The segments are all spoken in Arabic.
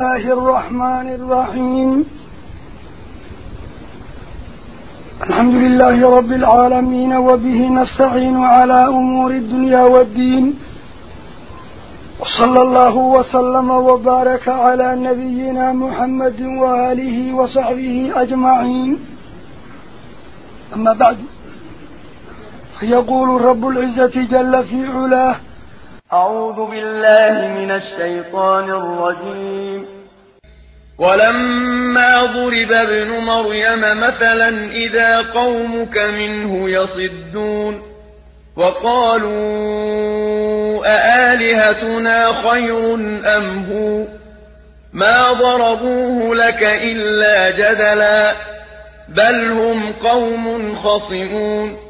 الله الرحمن الرحيم. الحمد لله رب العالمين وبه نستعين على أمور الدنيا والدين. وصلى الله وسلم وبارك على نبينا محمد وآله وصحبه أجمعين. أما بعد فيقول رب العزة جل في علاه أعوذ بالله من الشيطان الرجيم. ولما ضرب ابن مريم مثلا إذا قومك منه يصدون وقالوا أآلهتنا خير أم هو؟ ما ضربوه لك إلا جدلا بل هم قوم خصمون.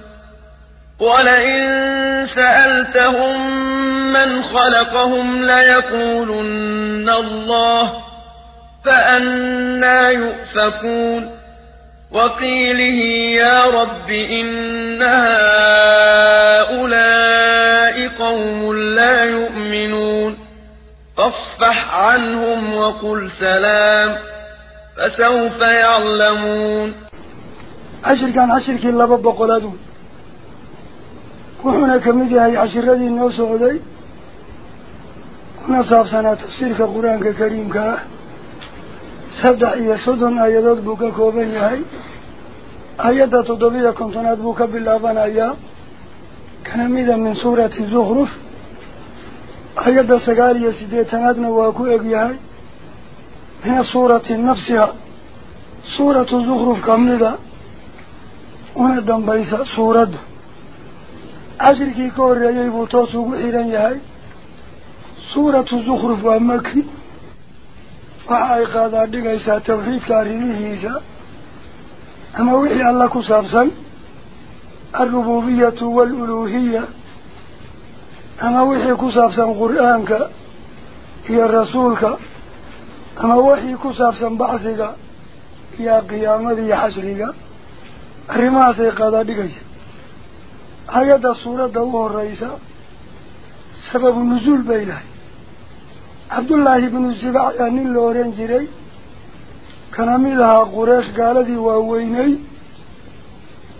ولئن سألتهم من خلقهم ليقولن الله فأنا يؤفكون. وقيله يا رب إن هؤلاء قوم لا يؤمنون. فاصفح عنهم وقل سلام فسوف يعلمون. عشر كان عشر كي لبب قلادون wuxuuna ka mid yahay cashiradii noo socday kuna saabsanaa tafsiirka qur-aanka kariimka ah saddex iyo soddon aayadood buu ka kooban yahay aayadda toddobiya kontonaad buu ka bilaabanayaa kana mida min suurati zukhruf aayadda sagaal iyo siddeetanaadna waa ku egyahay min suurati nafsiha suuratu zukhruf kamida una dambaysa suuradda ugu xiran yahay suuratu zukhruf waa maki waxa ay qaadaa dhigaysaa tawxiidka arrimihiisa ama wixii alla ku saabsan alrububiyatu waaluluuhiya ama wixii ku saabsan qur-aanka iyo rasuulka ama wixii ku saabsan bacsiga iyo qiyaamada iyo xashriga arrimahaasay qaadaa dhigaysa آيات سورة دوه الرئيسة سبب نزول بينها عبد الله بن الزبع يعني اللورين جري كان ميلها قريش قال ذي وويني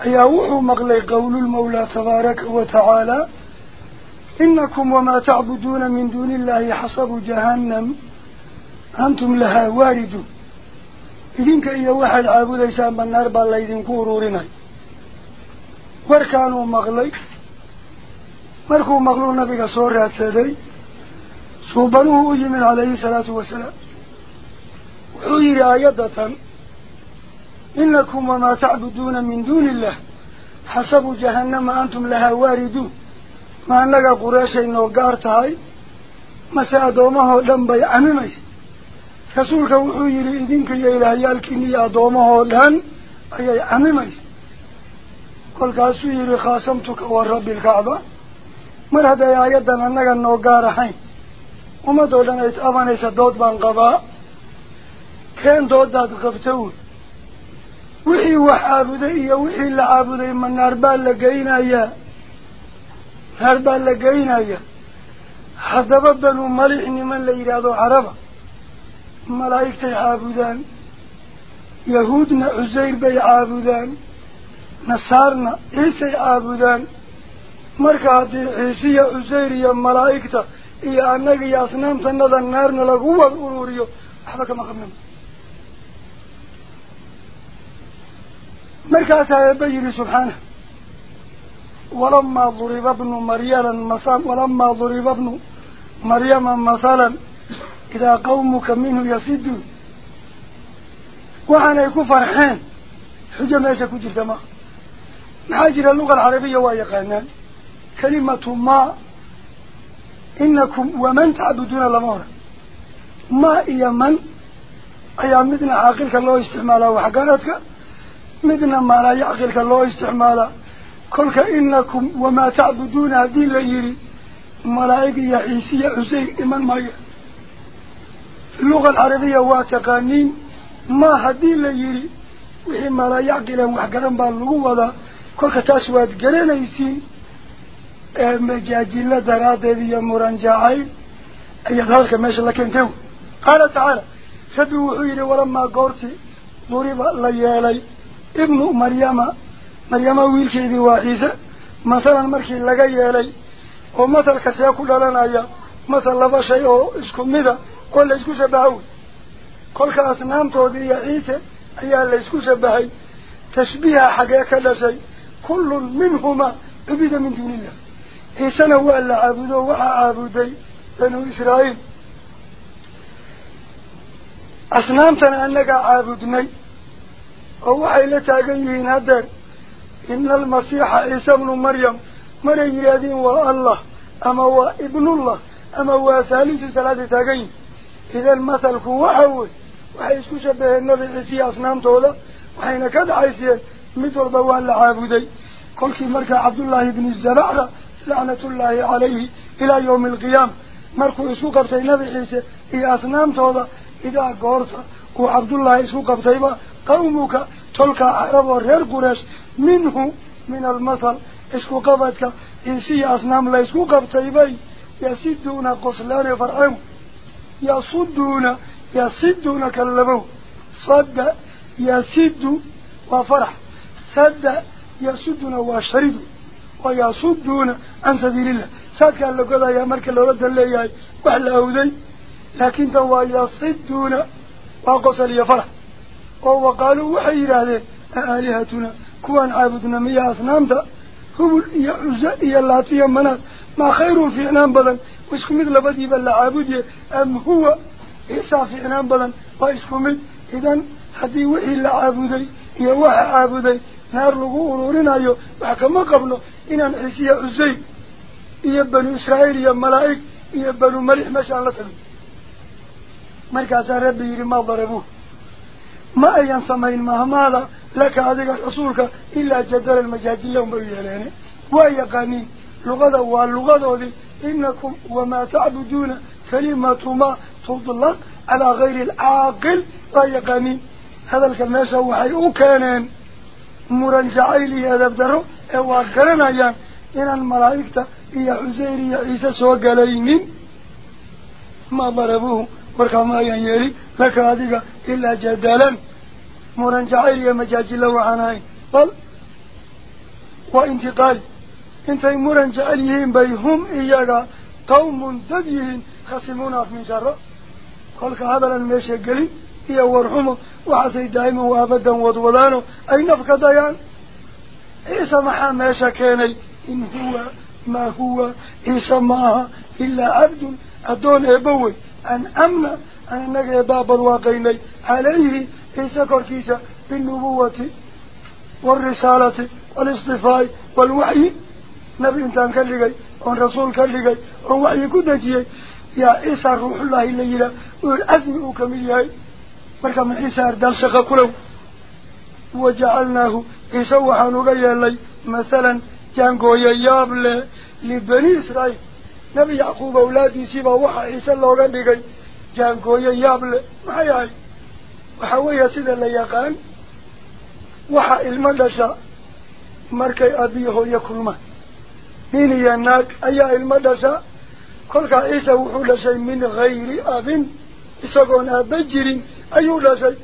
أيوحوا مغلي قول المولى تبارك وتعالى إنكم وما تعبدون من دون الله حصب جهنم أنتم لها واردون إذنك إيا واحد عابد إسان بن نربى الله إذن كورورنا raadsaday suubanuhu u yimid calayhi salaatu wasalaam wuxuu yidhi aayadatan inakum wamaa tacbuduuna min duuni illah xasabu jahannama antum lahaa waariduun ma annaga qureeshay noo gaar tahay mase addoomahoo dhan bay camimaysa rasuulka wuxuu yidhi idinka iyo ilaahyaalkiin iyo addoomahoo dhan ayay camimaysa kolkaasuu yidhi khaasamtuka wa rabbi lkacba mar hadday aayaddan annaga noo gaar ahayn ummadoo dhan ay taabanaysa dood baan qabaa keen doodaad qabta wey wixii wax caabuday iyo wixii la caabuday ma naar baa la geynayaa naar baa la geynayaa haddaba banu malix niman la yidhaahdo caraba malaa'igtay caabudaan yahuudna cusayr bay caabudaan haddii ciisiya cusayr iyo malaa'igta iyo annaga iyo asnaamtanada naarna lagu wad ururiyo waxba kama qabnama markaasaa eebba yidhi subxaanah walamaa duriba bnu maryalan masa walamaa duriba bnu maryama masalan idaa qawmuka minhu yasiduun waxaanay ku farxeen xujo meesha ku jirta maa معاجر اللغة العربية ويقانان كلمة ما إنكم ومن تعبدون الأمور. ما إيا من؟ أيا مدن عاقلك الله استعماله. وحقانتك مدن ما لا يعقلك الله استعماله. كلك إنكم وما تعبدون هذه الليلي ملايك يا عيسي يا عزيز إمان مايا اللغة العربية وتقانين ما هذه الليلي وحي ما لا يعقل وحقانبال لغوة majaajilo daraaddeed iyo muran jacayl ayaad hadalka meesha la keentay qaala tacaala rabbi wuxuu yidhi walamaa goortii duriba la yeelay ibnu maryama maryama wiilkeedii waa ciise masalan markii laga yeelay oo masalka see ku dhalanaya masal laba shay oo isku mida oo la isku shabaha wey كل كأصنام تودي عيسى أيها اللي يسكو شبهي تشبيه حقيقة لشيء كل منهما عبد من دون الله. عيسى هو اللي عابده وحا بنو إسرائيل. أصنامتنا أنك عابدني ووحي لتاقيهين هدر إن المسيح عيسى ابن مريم مريم يرادين والله أما هو ابن الله أما هو ثالث ثلاثة تاقين. إذا المثل هو حول وحيسكو شبه النبي عيسى أصنام تولا. وحين كد عيسى مثل بوال العابدي كل كي مركا عبد الله بن الزبعة لعنة الله عليه إلى يوم القيام مركو يسوق بتي نبي عيسى. هي أصنام تولا إذا قرت وعبد الله يسوق بتيبا قومك تلك عرب ورير قريش. منه من المثل. إسكو قبتك إنسي أصنام لا اسكو قبتيبي يسدون قصلان فرعون يصدون. يصدون كلمه صد. يسد وفرح. صد يسدون وشرد ويصدون عن سبيل الله. صد كان لقد يا مرك الولد اللي وحلا أودي لكن توا يصدون وقصل يفرح وهو قالوا وحي هذا آلهتنا كوان عابدنا مياه أصنامتا هو يعزى يلاتي منات ما خير في عنام بدن واسكو مثل بدي بلا عابدية أم هو إيسا في عنام بدن واسكو مثل إذن هدي وحي اللي عابدي نار لغو أرورنا يو وحكما قبله إنان عيسي عزي إيا بنو إسرائيل إيا ملائك إيا بنو ملح ما شاء الله تبي مركز ربي يري ما ضربوه ما أيان سمين مهمالا لك هذه رسولك إلا جدل المجاجية ومبيلين ويقاني لغة واللغة ذي إنكم وما تعبدون كلمة ما تضلق على غير العاقل ويقاني هذا الكلمة وحي أكانين مرنجعي لي هذا بدره وقالنا أيام إن الملائكة هي عزيري عيسى سوى ما ضربوه. وركما ينيري. لك هذه إلا جدالا مرنجعي يا مجاجل وعناي بل وانتقال. انتي مرنجعيهم هي ورحمه وحسي دائما وابدا وضوضانه أي نفق ديان عيسى محا ميشا كيني إن هو ما هو عيسى معها إلا عبد أدون إبوي أن أمن أن نجي باب الواقيني عليه عيسى كوركيسة بالنبوة والرسالة والاصطفاء والوحي نبي انتان كاللغي وان رسول كاللغي وان وحي كدجي يا عيسى روح الله مركا من عيسى أردال شقا كلو وجعلناه عيسى وحانوغي اللي مثلا جانقو يياب لبني إسرائيل نبي يعقوب أولادي سيبا وحا عيسى اللوغا لغي جانقو ما يعي وحاوية سيدا ليقان وحا hooyo kulmaan. Nin iyo naag ayaa ilmo dhasha kolkaa ciisa wuxuu dhashay min hayri abin isagoon aabba jirin أيو لا شيء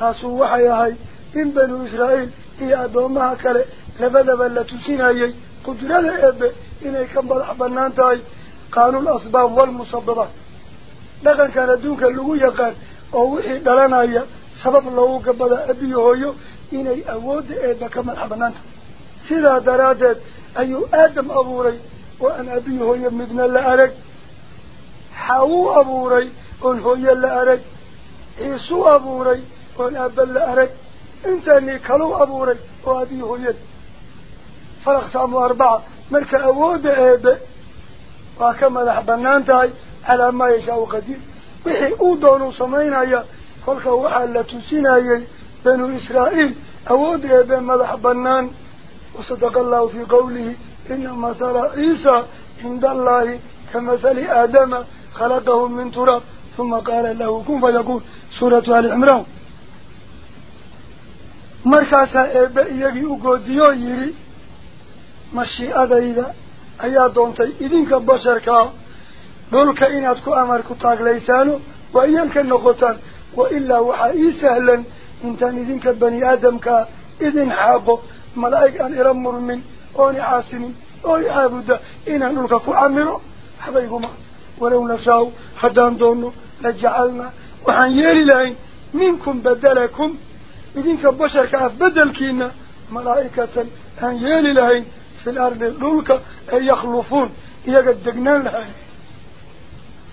تاسو وحيهاي إن بنو إسرائيل إيا دومها كالي لفدفا لتسيناي قدرة إبه إنه كان بلع بنانتاي قانو الأصباب والمصببة لغن كان دونك اللغو يقان أوحي دلانايا سبب اللغو كبدا أبيو هويو إنه أود إبه كما الحبنانتا سيدا درادت أيو آدم أبوري وأن أبيه يمدنا لأرك حاو أبوري أنه يلا أرك إيسو أبوري وأنا أبل لأرك إنساني كلو أبوري وأبيه يد. فالأخسام أربعة. ملك أود أهب وأكمل أحبنان تاي على ما يشاو قدير بحي أودانو سمعين أيا فالك وحالة سين أيا بنو إسرائيل. أود أهب ملح وصدق الله في قوله إنما ترى إيسا عند الله كمثل آدم خلقه من تراب. ثم قال له كن فيكون سورة آل عمران mashiicadayda ayaa doontay idinka basharkaa dhulka inaad ku amar ku taaglaysaano waa iyanka noqotaan wa ilaa waxaa ii sahlan intaan idinka bani aadamkaa idin xaaqo malaa'ig aan ila murmin oon i caasinin oo i caabuda inaan dhulka ku camiro waxba iguma nashaau haddaan doonno la jacalnaa وحن يلي لهين منكم بدلكم. إذنك بشر كأف بدلكينا ملائكة. أن يلي لهين في الأرض لولك أن يخلفون. يقد دقنان لهين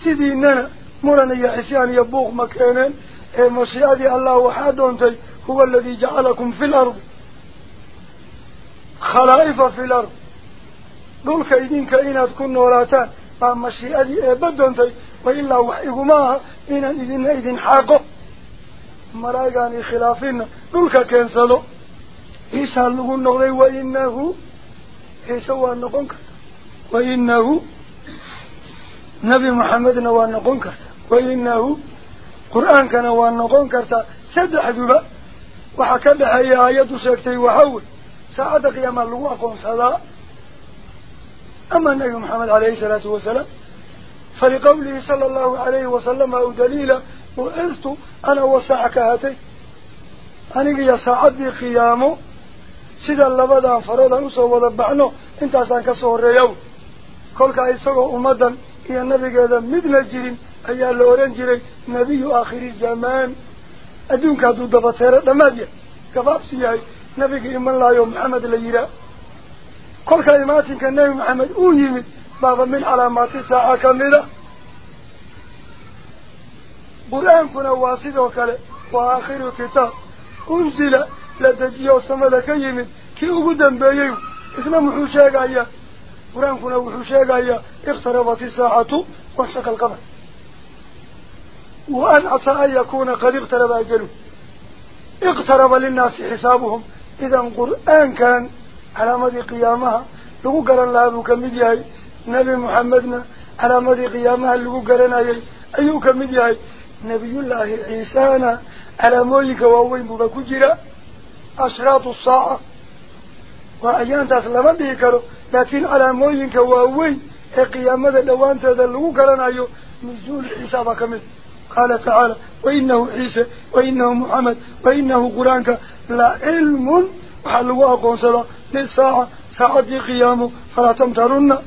سيديننا مرنا يا عسيان يبوغ مكانا مشيئة الله وحادونتي هو الذي جعلكم في الأرض. خلائف في الأرض. دولك إذنك إنا تكون نوراتان ما مشيئة بدونتي وإلا وحيه معها إنا إذن إذن حاقه ملايقاني خلافين. دولك كنسلو. إيسا اللغو النغضي وإنه هو النقنك وإنه نبي محمد نوان نقنك وإنه قرآن كان نوان نقنك سدح ذبا وحكى لها آيات سيكتي وحول. ساعة قيام الله أقوم صلاة أما النبي محمد عليه الصلاة والسلام فلقوله صلى الله عليه وسلم أو دليل وعزت أنا وساعك هاتي أنا يا ساعدي قيامه. سيدا اللبدا فرضا نسو وضبعنه انت أسان كسور ريو كل كايسوه أمدا. يا النبي قال مثل الجرين أي اللورين جرين. نبي آخر الزمان. أدون كادو دبطيرة دمادية. كفاب سيهي نبي إيمان الله يوم محمد اللي كل كلمات كان نبي محمد أوهمت بابا من علامات الساعة كاملة. قرآن كنا واسد وكله وآخر كتاب أنزل لدجيه وسمد كيمت كي أقدم بيهو إثنى محوشاك أيها قرآن كنا وحوشاك أيها اقتربت الساعة وشك القمر. وأن عسى أن يكون قد اقترب أجله. اقترب للناس حسابهم. إذا قرآن كان على مدى قيامها. لغو قرن ذو كمديهي نبي محمدنا على مدى قيامها لغو قرن أيو كمديهي نبي الله عيسانا على مولك ووين ببكجرة أشراط الساعة. وأيان تسلم بيكرو لكن على مولك ووين قيامة دوان تدلغو قرن أيو نزول حسابك كمد قال تعالى وحلوا أقونسلا للساعة ساعة قيامه فلا تمترن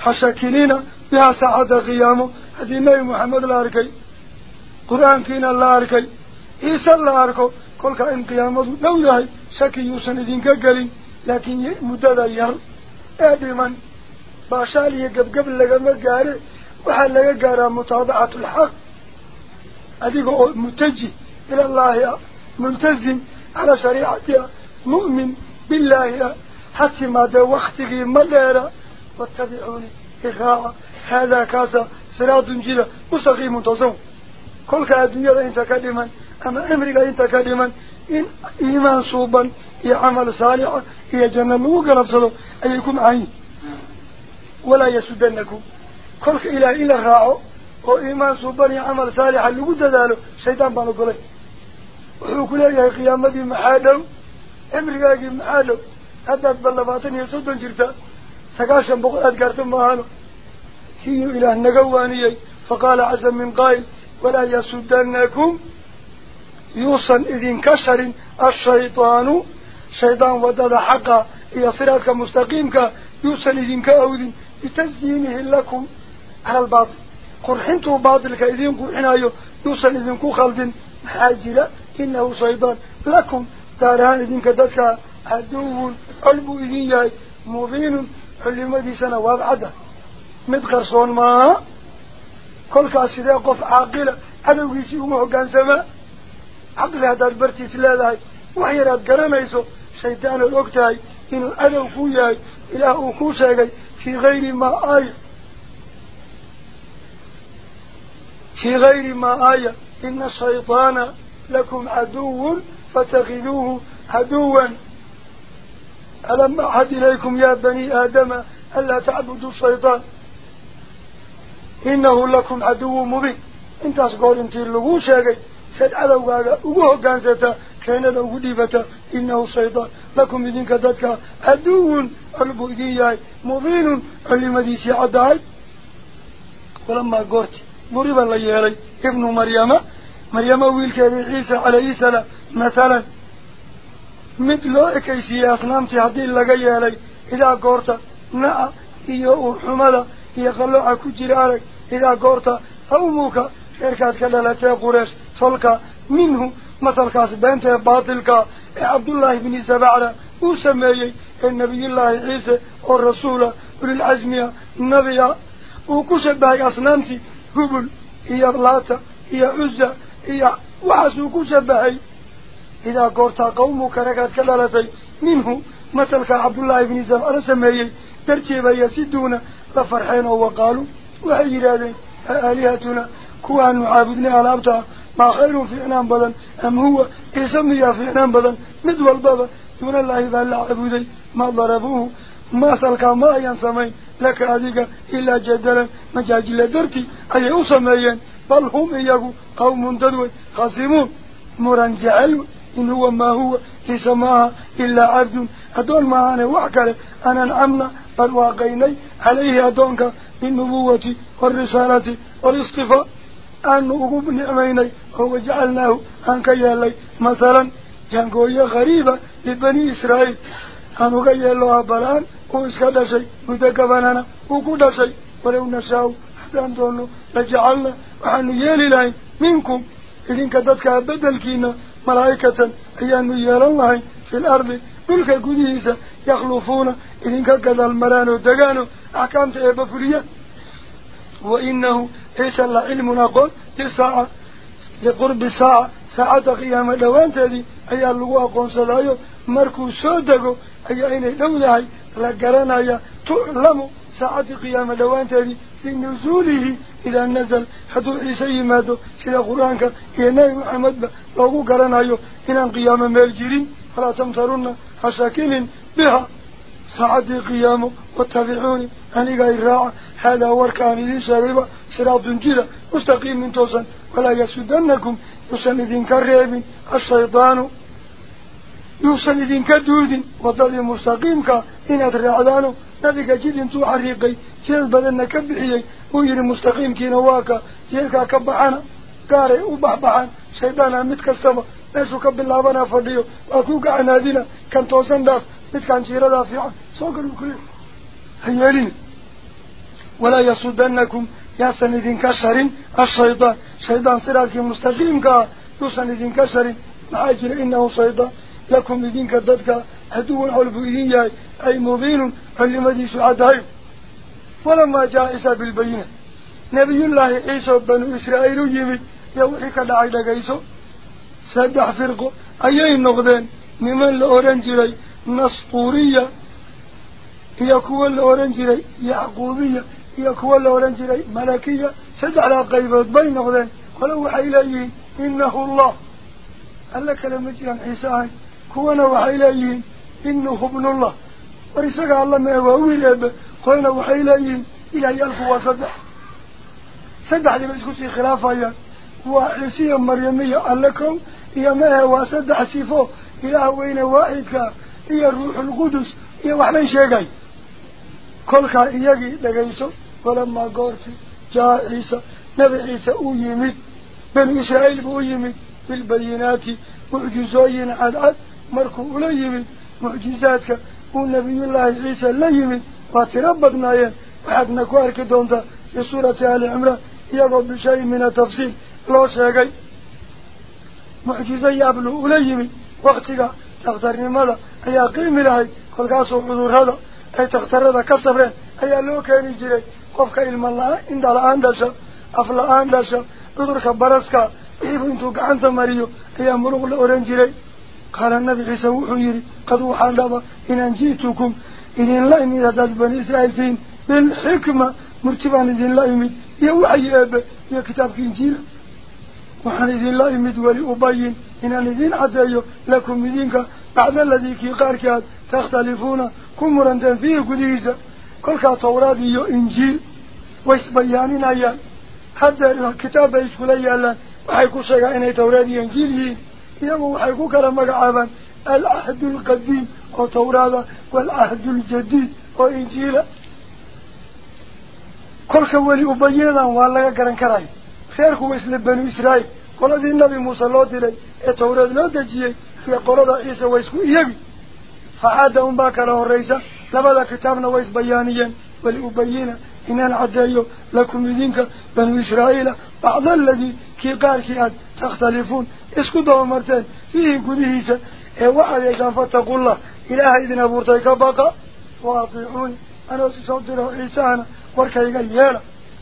حشاكلين بها ساعة قيامه هذه النبي محمد الأركي قرآن كينا الأركي إيسا الأركو كل كائن قيامه لو يهي شكي يوسن إذن كقلين لكن مدد ير أدما باشالي قبل لغا مقاري وحال لغا قارا متابعة الحق أدقوا متجه إلى الله ملتزم على شريعتها مؤمن بالله. حتى ما ده وقته مديرة واتبعوني. إخاء هذا كاسا صراط جدا مستقيم تصوم كل كالدنيا انت كلما أما أمريكا انت كلما إن إيمان صوبا. هي عمل صالح. هي جنة لوقرب صلو أيكم عين. ولا يسدنكم. كل إلى إلى راعو وإيمان صوبا. هي عمل صالح. لقد ذلك شيطان بانو قلي وحكو لي قيامتي محادم امرك أجي معالو هذا بلباطن يسودن جرتا سكاشن بقول ادكارتن معالو هي إلى النقواني فقال عز من قائل ولا يسودنكم يوصن اذ انكسر الشيطان شيطان ودد حقا إلى صراتك مستقيمك يوصن اذ انكاود بتزدينه لكم على الباطل قرحنتوا باطلك اذ انكو حنايو يوصن اذ انكو خلد حاجلة إنه شيطان لكم ahaan idinka dadka عدو قلبه إذن مبين حلمدي سنة وابعدة متقرصون ما؟ كل كاسده قف عاقلة عدو يسي أمه كان سما؟ عقل هذا البرتي سلاله وحيرات قرميسو شيطان الوقتاي إنه عدو كوياي إله كوشاي في غير ما آية في غير ما آية إن الشيطان لكم عدو فتخذوه عدوا ألم أحد إليكم يا بني آدم ألا تعبدوا الشيطان؟ إنه لكم عدو مبين. انت أصغر انت اللغو شاقي. سيد عدو قال أقوه قانسة كان له ديبة إنه الشيطان لكم إذن كذلك عدو. إذن مبين. علم ديسي عدال. ولما قرت مريبا ليالي ابن مريم. مريم أول كذي عيسى عليه السلام مثلا. مثل لوئك إيسي أصنامتي هدين لقيا لي. إذا قرت نعا إيو حمدا يخلو عكو جرارك إذا قرطا قرت أوموك شركات كدلتي قريش تلك منه مثل كاس بنت باطلك. إيه عبد الله بن سبعرة وسمي النبي إيه الله عيسى والرسول للعزم النبي وكسب بها أصنامتي قبل هي بلاتة هي عزة إيا وحسوك شبهي. إذا قرت قومك ركات كلالتي. منه مثل عبد الله بن زمع رسميه ترتيب يسدون. لفرحين وقالوا وحي إلادي آلهتنا. كوان معابدنا على أبتع ما خير في إنام بدن. أم هو يسمي في إنام بدن. مدوى البابا. دون الله إذا بألا عبودي. ما ضربوه. ما سلك ما ينسمين لك هذه إلا جدلا. مجاجل درتي. أي أصمين بل هم يقول قوم تدوي خاسمون مران جعلوا إن هو ما هو لسماها إلا عبد. هدول معانا وعكرة أنا نعمنا بل واقيني عليه أدونك من نبوة والرسالة والاصطفاء. أن أقوم نعميني هو جعلناه أنك يالي مثلا جانكوية غريبة لبني إسرائيل. أنك يالوها بلان وإسكال شيء متكفنانا وكل شيء ولو نشاهه هذا دونه لجعلنا وحن يالي منكم. إذن كددك بدلكينا ملايكة هي أن الله في الأرض. ملك قديسة يخلفون. إذن كدد المران الدقان أحكام تأبا فريا. وإنه إيسا علمنا نقول لساعة لقرب ساعة. ساعة قيامة لوانت هذه أي اللواء قوم صلايو مركو سودكو أي أين لو ذهي لقرانا يا تعلمو ساعة قيامة لوانتاني في نزوله إذا نزل حدو عيسي مادو سيدا قرآنك. إيناي محمد لوغو قران أيوه إلى قيامة مالجيرين فلا تمترون حساكين بها. ساعات قيامة واتبعوني. هنقا إراعة هذا واركاني ذي سريبا سراب دنجيلا مستقيم من توسا ولا يسودنكم. يسندين كريب. الشيطان. يسندين لدين كدود. وضل مستقيمك. إن أدري عدانه نبيك جيل انتو حريقي جيل بدلنا كبحيي. ويري مستقيم كي نواكا جيل كبحانا. قاري وبحبحان. شيطانا متكستما ناشو كب الله بنا فرديو. واكوك عنا دينا. كان توسن داف. متكان شيرا دافعا. صغر وكريم هيالين. ولا يصدنكم. يا سندين كشرين. الشيطان. شيطان سراكي مستقيم كا يسندين كشرين. معاجر إنه شيطان. لكم يدين كددكا هدو الحلفين جاي أي مبين فلما ديس عدائب فلما جاء إيسا بالبينة نبي الله إيسا بن إسرائيل يمي يوحي كدع لك إيسا سادح فرقه أيين نغدين ممن الأورنجري نصطورية يكوى الأورنجري يعقوبية يكوى الأورنجري ملكية سادع على قيبة بين نغدين. ولو حيليه إنه الله. قال لك لما جاء إيسا كونا وحيليه noqdeen qole waxay leeyihiin inahu allah alla kale ma jiraan ciise ahayn kuwana waxay leeyihiin inahu bnullah war isaga alla mee waa wiil eebe qolena waxay leeyihiin ilahyaalku waa saddex saddexdiiba isku sii khilaafayaan waa ciisiya maryamiya alle kow iyo mehe waa saddex sifo ilaah weyne waaxidka iyo ruuxulqudus iyo waxbay sheegay kolkaa iyagii la yimid waa tiro badnaayeen waxaadna ku arki doontaa fii suurati ali cimraan iyagoo bishay min atafsiil loo sheegay mucjizo yaablu ula yimid waktiga takhtarnimada ayaa qiimi lahayd kolkaasoo cudurrada ay takhtarada ka sabreen ayaa loo keeni jiray qofka ilma la-aan indha la-aan dhasha af la-aan dhasha cudurka baraska wixiibu intuu gacanta mariyo ayaa muruq la oran jiray قال النبي عيسى وحيري قد وحان لبا إن أنجيتكم إن الله إمي ذات بني فين، بالحكمة مرتبان إذن الله إمي يوحي أبا يا كتابك إنجيل. وحان إذن الله إمي دولي أبين إن أن إذن عزيو لكم إذنك بعد الذي كي قاركات تختلفون كمران تنفيه قديسة كلها توراد إيو إنجيل. ويسبيانين أيان حتى الكتاب إسكولي ألا وحيكو شيئا إني توراد إنجيل. يقول حيكوك لمك عبا العهد القديم وطورادة والعهد الجديد وإنجيلة كل كوالي أبينا وعلاك كران كراي خيركو مثل بنو إسرائيل كل ذي النبي موسى الله دلي التوراد لا تجيه في قرادة إيسا ويسكو إيبي فعادهم باكره الرئيسة لبدا كتابنا ويس بيانيا ولأبينا أنا عدائيو لكم ذينك بنو إسرائيل بعض الذي كي قاركي أد تختلفون أد تختلفون اسكو دو مرتين فيه قدهيسة إيه وحد يشان فاتقوا الله إله إذن أبورتك بقى واطيعوني أنا سيصدر عيسانا وركيغا يالا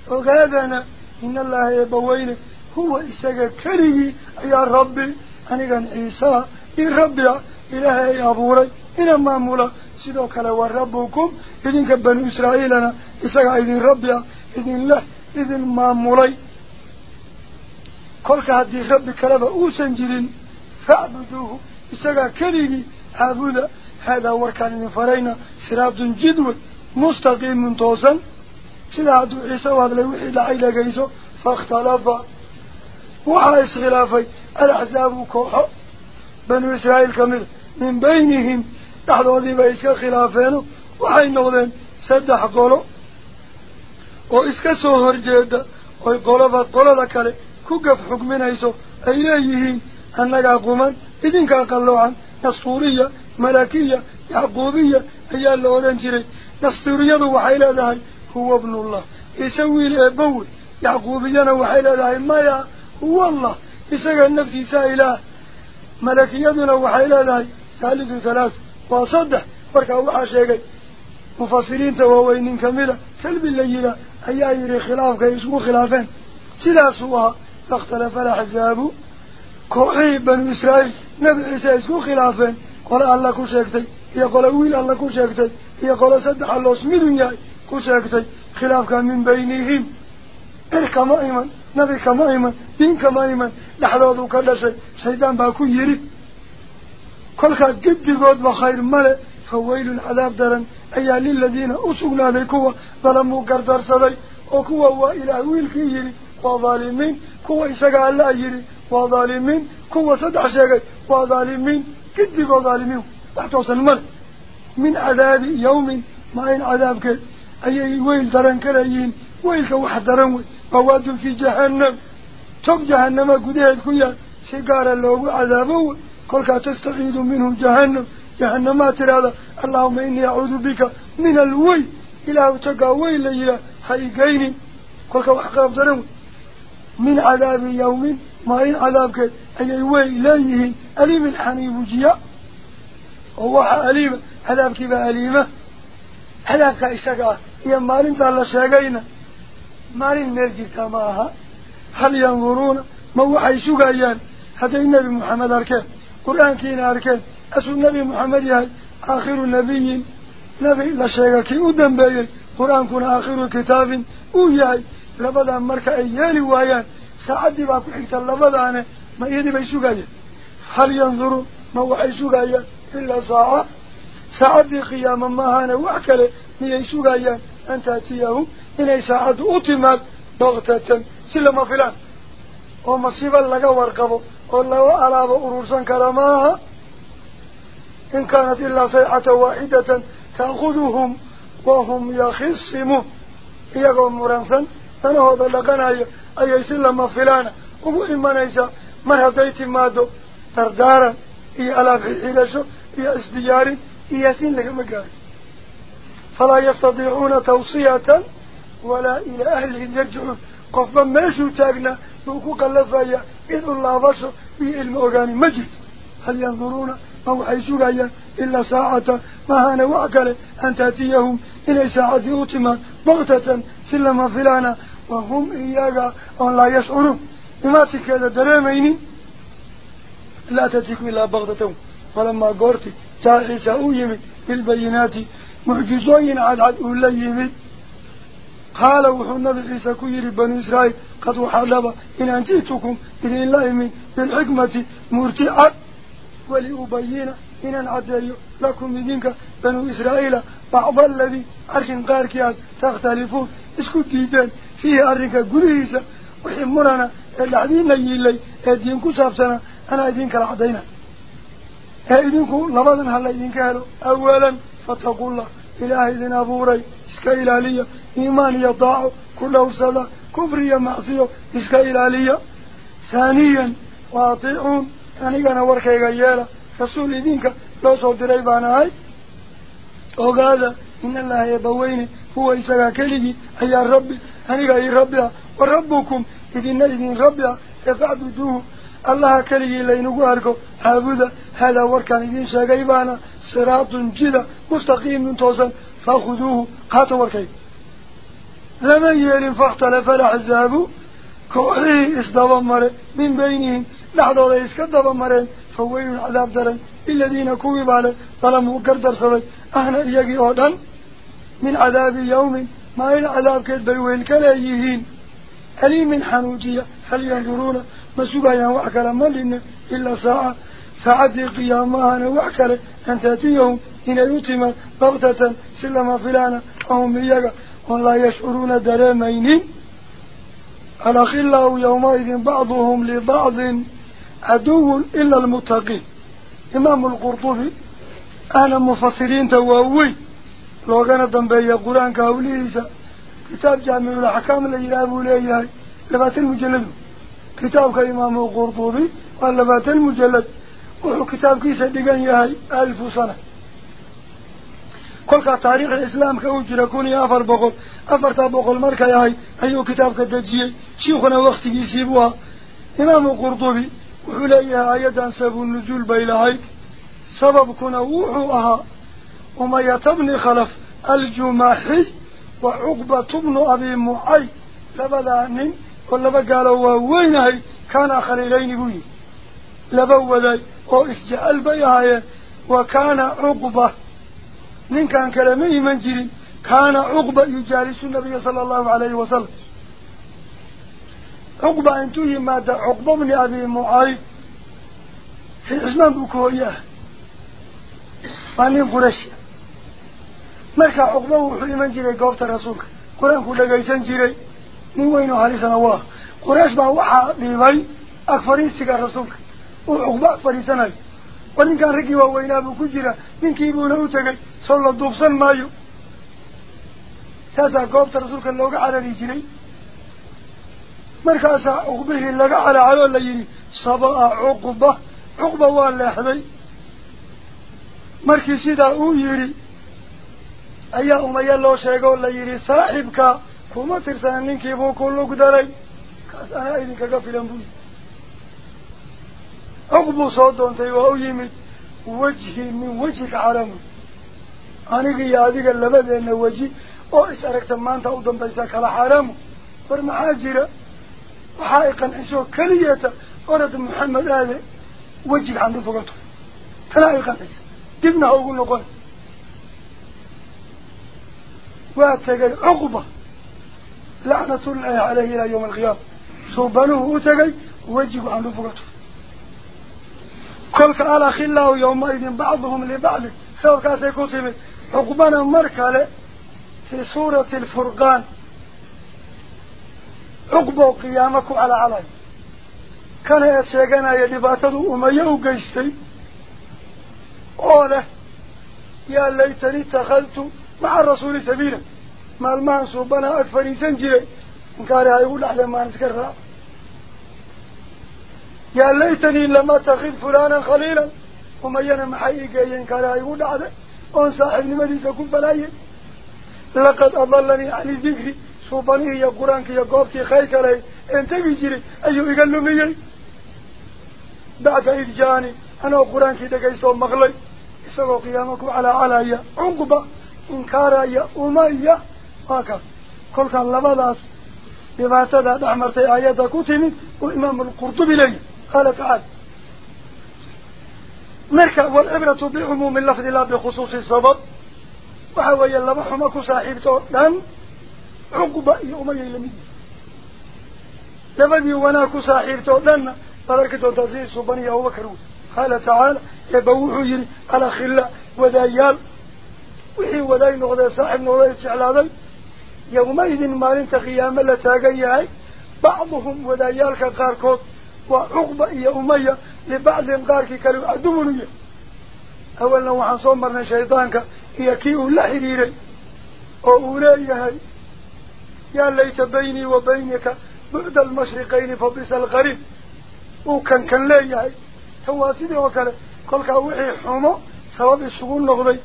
وقادنا إن الله يبوين هو إساق كريه يا ربي أنا كان عيسى إن ربي إله أبوري إن sidoo kale waa rabbukum idinka banu israa'iilana isagaa idin rabbiya idin leh idin maamulay. كلك هدي رب كلام أوسن جرين فعبدوه إسقى كريمي عبودا هذا وركان فرينا سراد جدول مستقيم من توسن سراد عيسى وهذا لو إلى عيلة جيسو فاختلف وعيس غلافي الأحزاب كوحة بنو إسرائيل كامل من بينهم تحت وضي بإسكا خلافين وحي نغلين سدح قولو وإسكا سوهر جيدا وقولو فقولو ذكالي كقف حكمنا يسو أيهين أن لقى قمان إذن كاقلوا عن نصورية ملاكية يعقوبية أيها اللعنة جري نصورية وحيلة ذهي هو ابن الله يسوي لأبوه يعقوبية وحيلة ذهي ما يا هو الله يسوي النفس يسا إله ملاكية وحيلة ذهي ثالث وثلاث وصدح فارك الله عشيكي مفاصلين تواوينين كاملة كلب الليلة أيها يري خلافك يسوي خلافين سلاسوها فاختلف الأحزاب. كوحي بن إسرائيل نبي عيسى اسكو خلافا. قال الله كل شيكتي يقول أول الله كل شيكتي يقول سدح الله اسمي دنيا كل خلاف كان من بينهم. إيه إرك مائما نبي كمائما دين كمائما لحظاته كل شيء سيدان باكو كل كلها قد قد بخير ملأ. فويل العذاب درا أي للذين أسقنا ذي كوة ظلموا كردار صدي وكوة وإلى أول كي يريد وظالمين كوا إسقى الله يري وظالمين كوا صدع شيء وظالمين كذي وظالمين وحتوصل من من عذاب يوم ما إن عذابك أي ويل درن كلايين ويل كواحد درن مواد في جهنم توب جهنم قديه كويا سيقار الله عذابه كل تستعيد منهم جهنم جهنم ترى اللهم إني أعوذ بك من الويل إلى تقوي ليلة حيقين كل كواحد درن allahuma inii acuudu bika min alwey ilaahu tagaa weyn la yihaah ha igeynin kolka wax qaab daran wey min cadaabi yawmin maalin cadaabkeed ayay wey leeyihiin aliimin xaniibujiya oo waxa aliima cadaabkiibaa aliima cadaabkaa isaga ah iyo maalintaa la sheegayna maalin meel jirtaa ma aha hal yanduruuna ma waxay sugayaan hadday nebi moxamed baa ku xigta labadaane ma iyadii bay sugayaan hal yanduruun ma waxay sugayaan ilaa saaca saacaddii qiyaama maahane wax kale miyay sugayaan an taatiyahum inay saacaddu u timaad baktatan si lama filaan oo masiibo laga warqabo oo laga alaabo urursan kara maaha in kaanat ilaa sayxata waaxidatan taakuduhum wahum yakhisimuun iyagoo muransan أنا هذا لقنا أي يصير لما فلانا أبو إيمان إيسا ما هديت ما دو. تردارا. إي على فعيلة شو؟ إي أسدياري. إي أسين لك مقاري. فلا يستطيعون توصية ولا إلى أهلهم يرجعون. قفبا ما يشوتاقنا نوكو قلفا يا. إذن الله بشر. في المؤغاني مجد. هل ينظرون؟ أو حيشوك أيان إلا ساعة ما هان وعقل أن تأتيهم إلى ساعة أتما بغتة سلما فلانا وهم إياغا أن لا يشعروا بما تكاد دريمين لا تأتيكم إلا بغتتهم فلما قرت تاريس أويمي بالبينات معجزين على الأولى يمي قال وحو النبي عيسى كيري بني إسرائيل قد وحلب إن أنتيتكم إلى الله من بالحكمة مرتعة. ولأبينه إن العدي لكم دينك بنو إسرائيل بعض الذي أرخن قاركيات تختلفون. اسكو ديدان فيه أرخن قريسة وحمرنا العدين لي لي. أدينك سابسنا أنا أدينك العدينا أدينك لبضن هل أدينك هلو أولا فتقول الله. إله إذن أبوري اسكا إلالية إيمان يضاع. كله صدى كفري معصية اسكا إلالية ثانيا واطيعون. أنا أنا ورخي غيالا rasuul idinka loo soo diray baan ahay ogaada in allaha eebbaweyne هو إساقا كليجي أي ربي. أنيقا أي ربي؟ وربكم. إذن إذن ربي فاعبدوه الله كليجي لينقو أركو عابدا هذا وركان إذن شاقيبانا صراط جدا. مستقيم من توسا فأخذوه قاتوا وركي. لمن يلين فاختلف الأحزاب كوحيه إصدابا مرة. من بينهم. لحظة إسكدابا مرة. فوين عذاب درن الذين كويب على ظلموا قردر صدي أهنا إياقي أودان من عذاب يوم. ما إن عذاب كذبي ويلكلايهين ألي من حنوجية. هل ينظرون مسوبا وعكلا ملنا إلا ساعة. ساعة قيامها وعكلا أن تأتيهم إن يتم بغتة سلما فلانا. أهم إياقا ولا يشعرون درامين الأخلاء يومئذ بعضهم لبعض. عدو إلا المتقين. إمام القرطبي أنا مفسرين تواوي. لو كان دنبي قرآن كاوليسا كتاب جامع الأحكام اللي يلابوا ليه لبات المجلد. كتاب كإمام القرطبي واللبات المجلد. وحو كتاب كيسا دقان يهي ألف سنة. كل تاريخ الإسلام كوجر كوني أفر بقول. أفر تبقول مركا وحليها آيادا سبب النزول بيلهي سبب كنا وحوها وما يتبني خلف الجماحي وعقبة ابن أبي معي. لبدا نين ولبا قالوا وينهي كان خليلين يقولي لبوا ذي وإسجاء البيهاية وكان عقبة. من كان كلامه من جري كان عقبة يجالس النبي صلى الله عليه وسلم. عقبة انتوه مادة عقبة من أبي معاي. سيد عثمان بكوية. وانين قرشي مركا عقبة وحولي من جري قوبة رسولك. قرآن كل قيسان جري من وينه حالي سنواه قريش با وحا ديباي أكفرين سيقى رسولك. وعقبة أكفرين سنواه وإن كان رقي وويناه بكجرة من كيبونه تقي صلى الدوبسان مايو ساسا قوبة رسولك اللوغة على ريجري markaasaa cuqbihii laga calacaloo la yidhi sabaa cuqba. Cuqba waa leexday. Markii sidaa uu yidhi ayaa umaya loo sheegoo la yidhi saaxibka kuma tirsana ninkiibuu ku lug daray. Kaas anaa idinkaga filan buu cuqbuu soo doontay waa u yimid wejhi min wejhika xaramu aniga iyo adiga labadeenna weji oo is aragta maanta u dambaysa kala xaramu war maxaa jira وحائقا عسو كلية ورد محمد هذا وجه عن رفقته تلائقا عسو دبنا أقول نقول واتقى عقبة. لعنة الله عليه إلى يوم القيامة. صوبانه أتقى وجه عن رفقته كل على خلاه يومئذ بعضهم لبعض. سوف كاسي عقبه قيامك على علي. كان يتشاقنا يدباته أميه قيستي قوله يا ليتني اتخذت مع الرسول سبيلا. ما المنصوب بنا أكفر سنجري كان يقول أحلى ما نسكرها يا ليتني لما تخذ فلانا خليلا. ومينا محيقا إن كان يقول أحلى وان صاحب نمديك كن بلاي لقد أضلني عن الذكر. صوبانيه يا قرانك يا قوبتي خيك لي انت يجري أيو اقلمي بعد اذ جاني. أنا قرانك دقيسو مغلي. اسوا قيامك على علايا عقبة انكارا يا أمي واكاس كل كان لبداس. بباسة دعمرت ايات كتمي وامام القرطب لي. قال تعال. مركة والعبرة بعموم اللفظ لا بخصوص الصبب وحوية اللبحمك صاحبته. لن عقبة يومي لمي لبدي وناك صاحبته لنا بلركة تزيز سبني أو بكر. قال تعالى يبوح يري على خلا ودايال. وحي وداي نغضي صاحب نغضي استعلادا يومئذ ما لنت قياما لتاقياي بعضهم ودايال كقاركوت وعقبة يومية لبعض قارك كانوا عدوني أولا وحن صمرنا شيطانك هي كيو لا حريري وأولئي يا ليت بيني وبينك بعد المشرقين فبس الغريب. وكان كان ليهي تواسيدي وكاله كلك وحي حمو سبب السجون نغضي.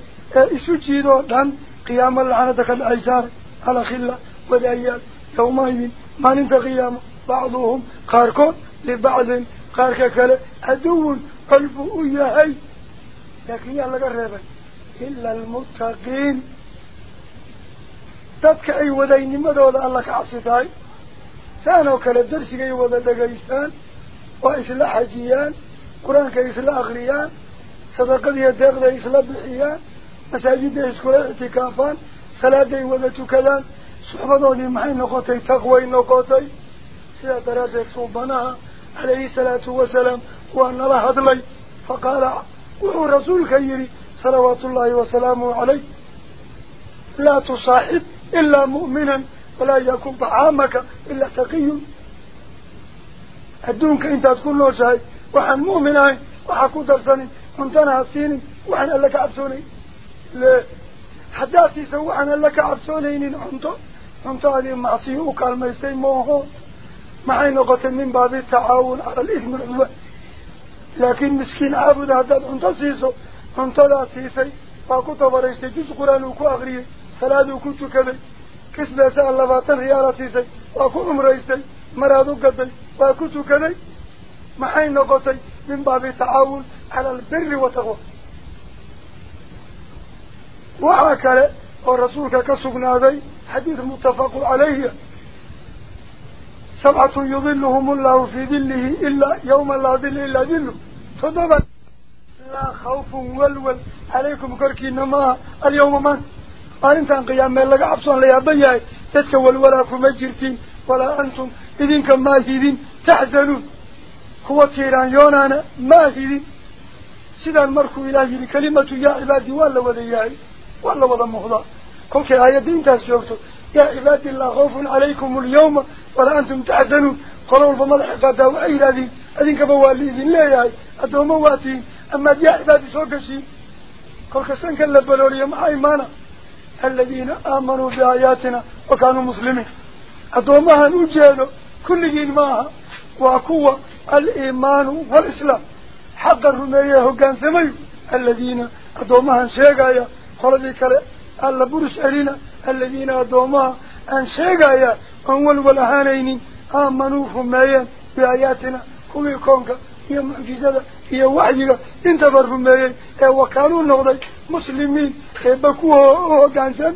isu jiidoo dhan qiyaamo lacanada ka dhacaysaar على خلة ودأيال يومئذ ما ننت قيامة بعضهم قاركون لبعض. قارك كلا عدو قلب إياهي لكن يلا قربا إلا المتقين. تدك أي وذي نمد ولا الله كعصيتاي ثانو كلا درس أي وذا دقيستان وإسلا حجيان قرآن كإسلا أغريان صدق ذي الدغ ذي إسلا بحيان مساجد إسكولا اعتكافان صلاة ذي وذا تكلان سحبة ذي محي نقاطي تقوي نقاطي سيا تراتك صوبناها عليه الصلاة والسلام وأن الله هدلي فقال وهو رسول خيري صلوات الله وسلامه عليه لا تصاحب إلا مؤمنا ولا يكون طعامك إلا تقي أدونك أنت تكون شيء وحن مؤمنين وحكو درسني وانتنا هسيني وحن لك عبسوني لا حداثي سوحن لك عبسوني انتو انتو هذه معصيه وكالما يستيموه معي نقطة من باب التعاون على الإثم العدوان لكن مسكين عابد هذا انتو سيسو انتو لا سيسي. فاكو تبريستي جزء قرآن وكو أغرية. ثلاثة كنت كذي كسنا سأل لباطن ريالة سيسي وأكون أمريسي مرادو قدي وأكنت كذي محين نقطي من باب التعاون على البر وتغوى وعاكلة ورسولك كسبنا ذي حديث متفق عليه سبعة يظلهم الله في ذله إلا يوم لا ظل إلا ذله تضبط لا خوف والول عليكم كركي نما اليوم ما أنتم قيام من لقى عبسون لي أبيع تسكوا الوراق وما جرتين ولا أنتم إذن كم ماهيدين تحزنون هو تيران يونانا ماهيدين سيدان مركو إلهي لكلمة يا عبادي والا وذيائي والا وضا مهضا كل كآية دين تسيوكتو يا عبادي الله خوف عليكم اليوم ولا أنتم تحزنون قلوا البمضح فادا وأي لذي أذن كبوالي إذن لا ياي أدو مواتين أما يا عبادي سوكسي كل كسنك اللبنوري معاي مانا الذين آمنوا بآياتنا وكانوا مسلمين. أدومها نجيدوا كل جين معها وقوة الإيمان والإسلام. حق الرمية كان سمي الذين أدومها شيقايا خلدي كلا ألا برس ألينا. الذين أدومها أن شيقايا أول والهانين آمنوا رمية بآياتنا. كل كونك هي معجزة. هي وحيك انت برمية وكانوا نغضي. مسلمين. بكوه وقانسان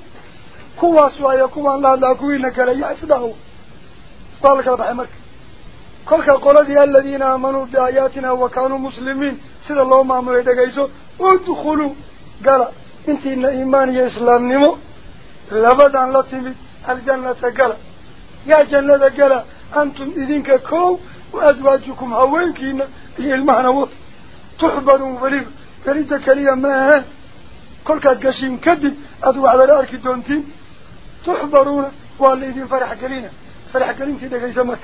كوا سوايا كوا لا كوين كلا يحسده قالك ربح مرك. كلك قولدي الذين آمنوا بآياتنا وكانوا مسلمين. سيد الله ما أمره دقيسو. ادخلوا قال إنت إن إيمان يا إسلام نمو. لابد أن لا تمت الجنة قال. يا جنة قال أنتم إذنك كو وأزواجكم هوينكين المعنى تحبن وليب كنت كليا ما كل كاد قشي مكدب أدو على الأرك الدونتين تحبرون والذين فرح كلينا فرح كلينا في دقي سمك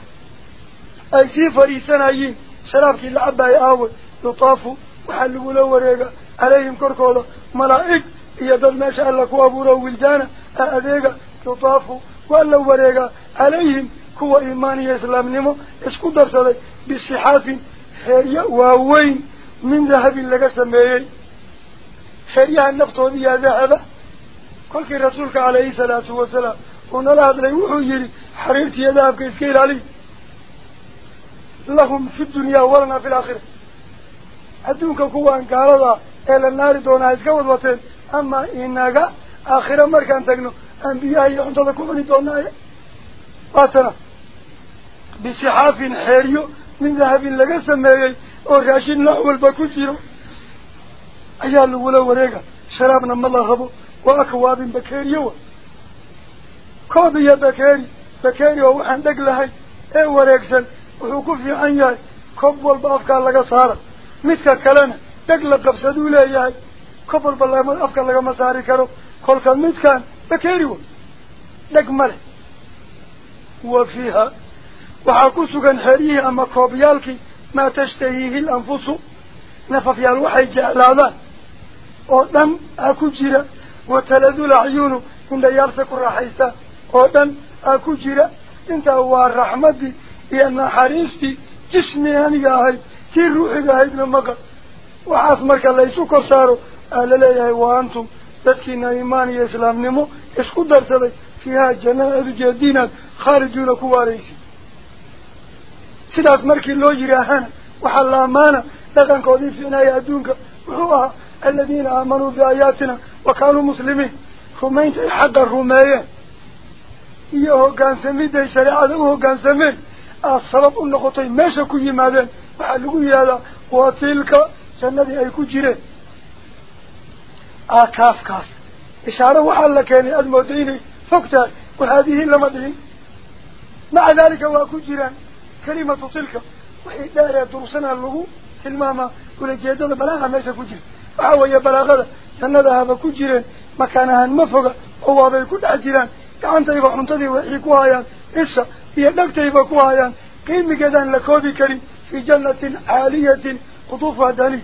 أي في فريسان أيين شرابك اللي عبا يقاول يطافوا وحلقوا لوريقا عليهم كركولا ملائك يدل ما شاء الله كوابورا وولدانا أديقا يطافوا واللوريقا عليهم كوا إيمانيا إسلام نمو. اسكو درسالي بالصحافين هيريا واوين. من ذهب لك سميه خيريها النفط وذي ذهب كل في رسولك عليه الصلاة والسلام. قلنا لها دلي وحجري حريرتي ذهب كيسكير علي. لهم في الدنيا ولنا في الآخرة. أدونك كوان كارضا إلى النار دون عزك وضوطين أما إنك آخرا مركان تقنو. أنبياء يحنطلكم من دون عزك باتنا بسحاف حيريو من ذهب لك سميه oo raashin nooc walba ku jiro ayaa lagula wareega sharaabna ma la rabo wa akwaabin bakeeriyowa koob iyo bakeeri bakeeri oo waxaan dheg lahay ee wareegsan wuxuu ku fiican yahay koob walba afkaa laga saara midka kalena dheg la qabsaduu leeyahay koob walba lama afka lagama saari karo kolka midkaan bakeeri wa dheg ma leh wa fiiha waxaa ku sugan xeryihii ama koobyaalkii ما تشتهيه الأنفس. نفف يا الوحي جعلان أدم أكجرا وتلذ العيون عند يرسك الرحيسة أدم أكجرا إنت هو الرحمة. لأن حريستي جسمي هني هاي كي الروح هاي ابن مقر وعاصمرك الله يسكر سارو أهل لي هاي وأنتم. لكن إيمان إسلام نمو. اسكدر سلي فيها جناء جدينك خارجون كواريسي. Sidaas markii loo yidhaahana waxaa la ammaana dhaqankoodii fiicnaaya adduunka wuxuu ahaa aladiina aamanuu biaayaatina wa kaanuu muslimiin rumaynta ay xaqa rumeeyeen iyo hoggaansamidday shareecada u hoggaansameen aada sabab u noqotay meesha ku yimaadeen waxaa lagu yihahdaa waa tilka jannadii ay ku jireen aakaafkaas ishaaro waxaa la keenay aada mooda inay fog tahay wahaadihi lama dhihin maca daalika waa ku jiraan كلمة تلك. وحيد دارة درسنا اللغو تلماما قولي جيدون بلاغة ميسا كجر وحاوية بلاغة تنده هذا كجر مكانها المفق هو هذا يكون عجران كعان تيبا حنتدي وحيكوها يان إسا هي نك تيبا كوها يان قيم كذان لكوبي كريم. في جنة عالية قطوفها دليل.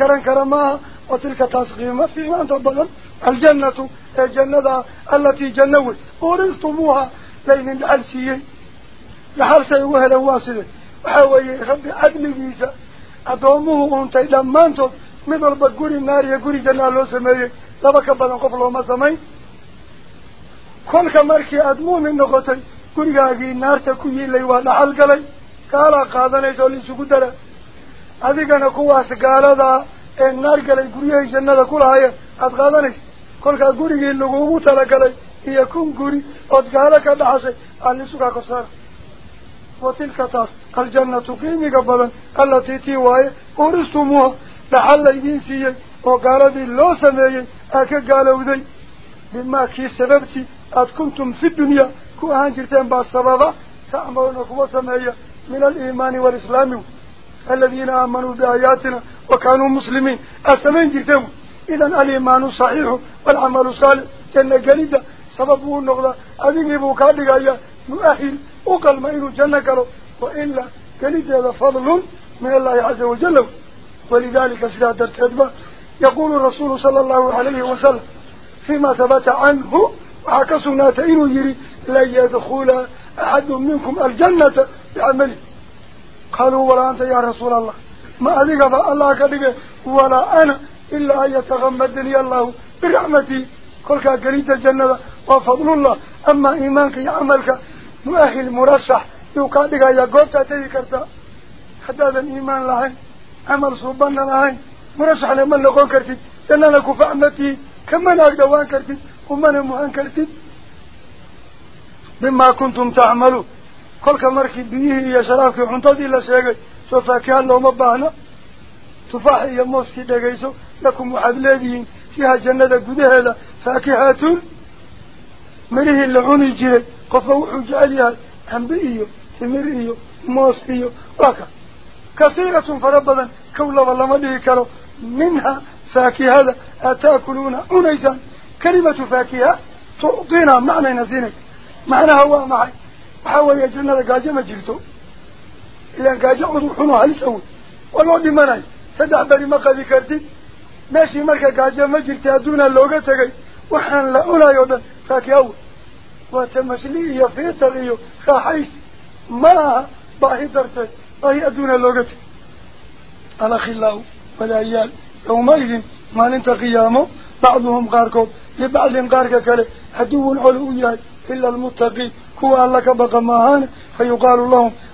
Garan karo maaha wa tilka taas qiimo fiimaanta badan aljannatu ee jannada allatii janno wey uristumuuha laynin dhaxal siiyey dhaxal say ugu heleen waa side waxa weeye rabbi cadligiisa addoomuhu uuntay dhammaantood mid walba guri naar iyo guri jannaa loo sameeyey laba ka badan qof looma samayn kolka markii aada muumin noqotay gurigaagii naarta ku yiilay waa dhaxal galay ee naar galay guryahay jannada ku lahaayeen aada qaadanaysa kolkaa gurigii lagugu talagalay iyo kun guri ood gaalo ka dhaxashay aa lisugaa korsaara wa tilka taas aljannatu qiimiga badan allatii tii waaye uristumuuha dhaxal laydiin siiyey oo gaaladii loo sameeyey aa ka gaalowday bimaa kii sababtii aada kuntum fi dunyaa ku ahaan jirteen baa sababa تعملون كما سمعي من الإيمان والإسلام الذين آمنوا بآياتنا وكانوا مسلمين. أسمين جرتهم إذا الإيمان صحيح والعمل صالح. جنة قليدة. سببه النغضة أذن يبوك هذه مؤهل وقال ما إنه جنة قالوا. وإلا قليدة هذا فضل من الله عز وجل. ولذلك سيادة التدبة يقول الرسول صلى الله عليه وسلم فيما ثبت عنه. وعكسنا تئنه يري لا يدخل أحد منكم الجنة. بعمله قالوا ولا أنت يا رسول الله. ما أذيك فالله كذلك ولا أنا إلا أن يتغمدني الله برحمتي. كل قريت الجنة وفضل الله. أما إيمانك يا عملك مؤهل مرشح. يقادك يا قوتا تذكرتا حتى هذا الإيمان لهين عمل صوبنا لهين مرشح لمن نقول كرتي جنة كفعمتي كما نقدوان كرتي ومن مهان كرتي مما كنتم تعملوا كل كمركي بيه يا شرافك عنتدي لا شيغي سو فاكهه لو ما باهنا تفاح يا موسكي دغيسو لكم وحدليدين فيها جنة غدهدا فاكهات مريه اللعون جيري قف وحو جعليها حنبئيو تمرئيو موسكيو وكا كثيرة فربضا كولا والله ما ديه كرو منها فاكهة أتاكلون أنيسا كلمة فاكهة تعطينا معنى حاول يجرنا لقاجة ما جرتو إلا قاجة عضو حنو هلسوي والله دي مناي سدع بري مقا ذكرتي ماشي مركا قاجة ما جرتي أدونا اللوغة تغي. وحان لأولا يودا فاكي أول. وتمشلي يفيتغيو خاحيس. ما باهي درتي باهي أدونا اللوغة على خلاو. والأيال يومئذ ما لنت قيامه بعضهم قاركوب لبعض قارك كله. عدو علويات إلا المتقين